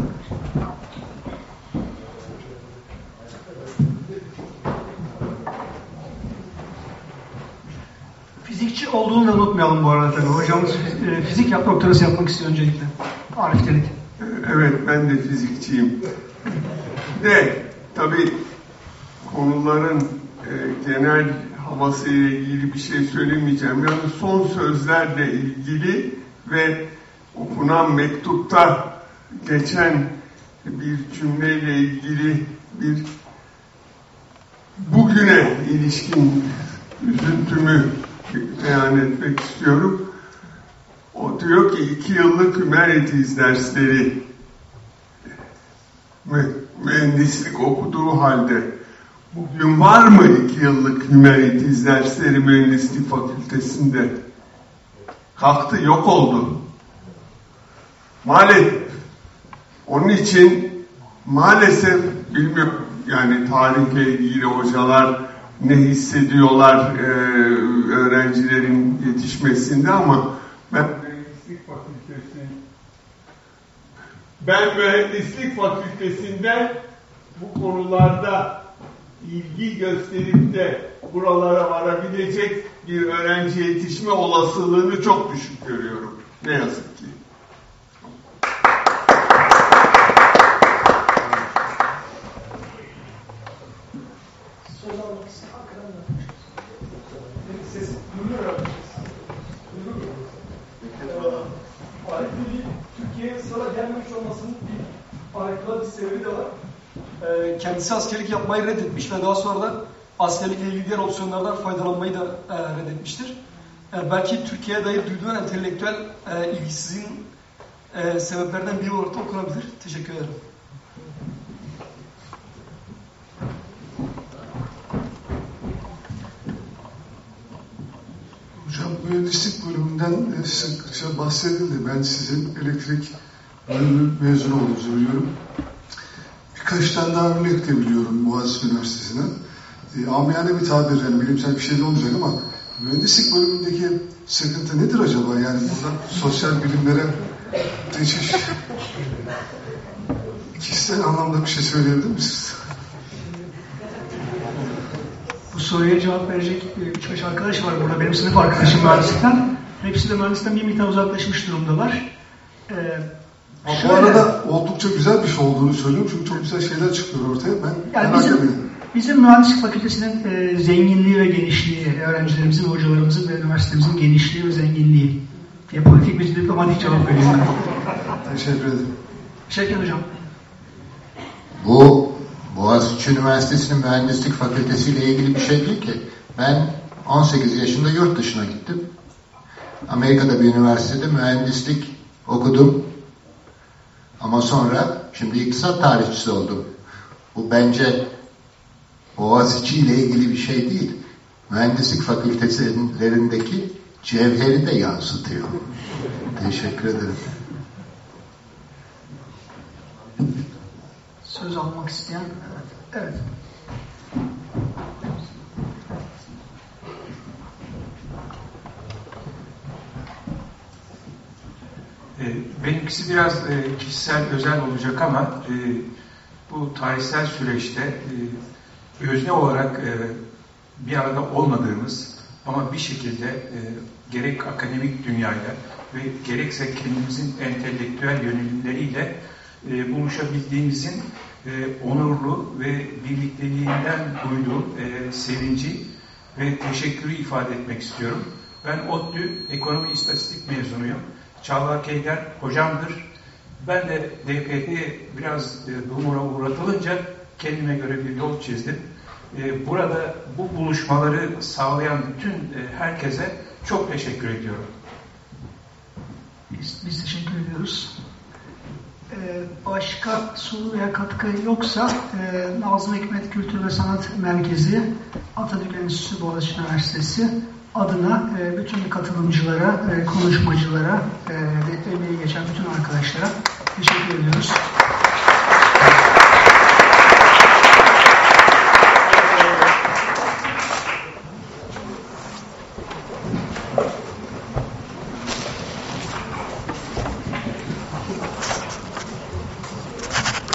S1: Fizikçi olduğunu da unutmayalım bu arada tabii. Hocamız e, fizik yap doktorası yapmak istiyor öncelikle. Arif Delik.
S7: Evet ben de fizikçiyim. De tabii konuların e, genel havası ile ilgili bir şey söylemeyeceğim. Yani son sözlerle ilgili ve okunan mektupta geçen bir cümleyle ilgili bir bugüne ilişkin üzüntümü beyan etmek istiyorum. O diyor ki iki yıllık humanities dersleri mühendislik okuduğu halde Bugün var mı iki yıllık Humanities dersleri mühendislik fakültesinde? Kalktı, yok oldu. Maalesef. Onun için maalesef bilmiyorum yani tarihle ilgili hocalar ne hissediyorlar e, öğrencilerin yetişmesinde ama ben mühendislik fakültesi ben mühendislik fakültesinde bu konularda ilgi gösterip de buralara varabilecek bir öğrenci yetişme olasılığını çok düşük görüyorum. Ne yazık ki.
S1: Söz almak isteyen Ankara'nın Benim sesim duyuluyor herhalde. Duyuluyor mu? Ee, Arif'in Türkiye'ye sıra gelmemiş olmasının bir farklı bir sebebi de var. Ee, kendisi askerlik yapmayı reddetmiş ve daha sonra da askerlikle ilgili diğer opsiyonlardan faydalanmayı da e, reddetmiştir. E, belki Türkiye'ye dair duyduğu entelektüel e, ilgisizliğin e, sebeplerinden biri olarak da okunabilir. Teşekkür ederim.
S8: Hocam mühendislik bölümünden e, sıkça bahsedildi. Ben sizin elektrik bölümü mezun olduğunuzu biliyorum. Birkaç tane daha örnek de biliyorum Boğaziçi Üniversitesi'nden. E, amiyane bir tabir yani bilimsel bir şey de olmayacak ama mühendislik bölümündeki sıkıntı nedir acaba? Yani burada sosyal bilimlere geçiş kişisel anlamda bir şey söyleyebilir misiniz?
S1: Bu soruya cevap verecek 3-5 arkadaş var burada. Benim sınıf arkadaşım mühendislikten. Hepsi de mühendislikten bir miktar uzaklaşmış durumdalar. Ee,
S8: Ama bu
S1: şöyle-
S8: arada oldukça güzel bir şey olduğunu söylüyorum çünkü çok güzel şeyler çıkıyor ortaya. Ben
S1: Yani
S8: merak
S1: bizim,
S8: ediyorum.
S1: bizim mühendislik fakültesinin e, zenginliği ve genişliği, öğrencilerimizin, hocalarımızın ve üniversitemizin genişliği ve zenginliği diye politik bir diplomatik cevap veriyorum.
S8: Teşekkür ederim.
S1: Şevket Hocam.
S9: Bu Boğaziçi Üniversitesi'nin mühendislik fakültesi ile ilgili bir şey değil ki. Ben 18 yaşında yurt dışına gittim. Amerika'da bir üniversitede mühendislik okudum. Ama sonra şimdi iktisat tarihçisi oldum. Bu bence Boğaziçi ile ilgili bir şey değil. Mühendislik fakültelerindeki cevheri de yansıtıyor. Teşekkür ederim.
S1: Söz almak isteyen. Evet.
S5: E, Benimkisi biraz e, kişisel, özel olacak ama e, bu tarihsel süreçte e, özne olarak e, bir arada olmadığımız ama bir şekilde e, gerek akademik dünyayla ve gerekse kendimizin entelektüel yönelimleriyle e, buluşabildiğimizin e, onurlu ve birlikteliğinden duyduğum e, sevinci ve teşekkürü ifade etmek istiyorum. Ben ODTÜ Ekonomi İstatistik mezunuyum. Çağlar Keyder hocamdır. Ben de DP'de biraz e, dumura uğratılınca kendime göre bir yol çizdim. E, burada bu buluşmaları sağlayan bütün e, herkese çok teşekkür ediyorum.
S1: Biz, biz teşekkür ediyoruz. Ee, başka soru veya katkı yoksa e, Nazım Hikmet Kültür ve Sanat Merkezi Atatürk Enstitüsü Boğaziçi Üniversitesi adına e, bütün katılımcılara, e, konuşmacılara ve emeği geçen bütün arkadaşlara teşekkür ediyoruz.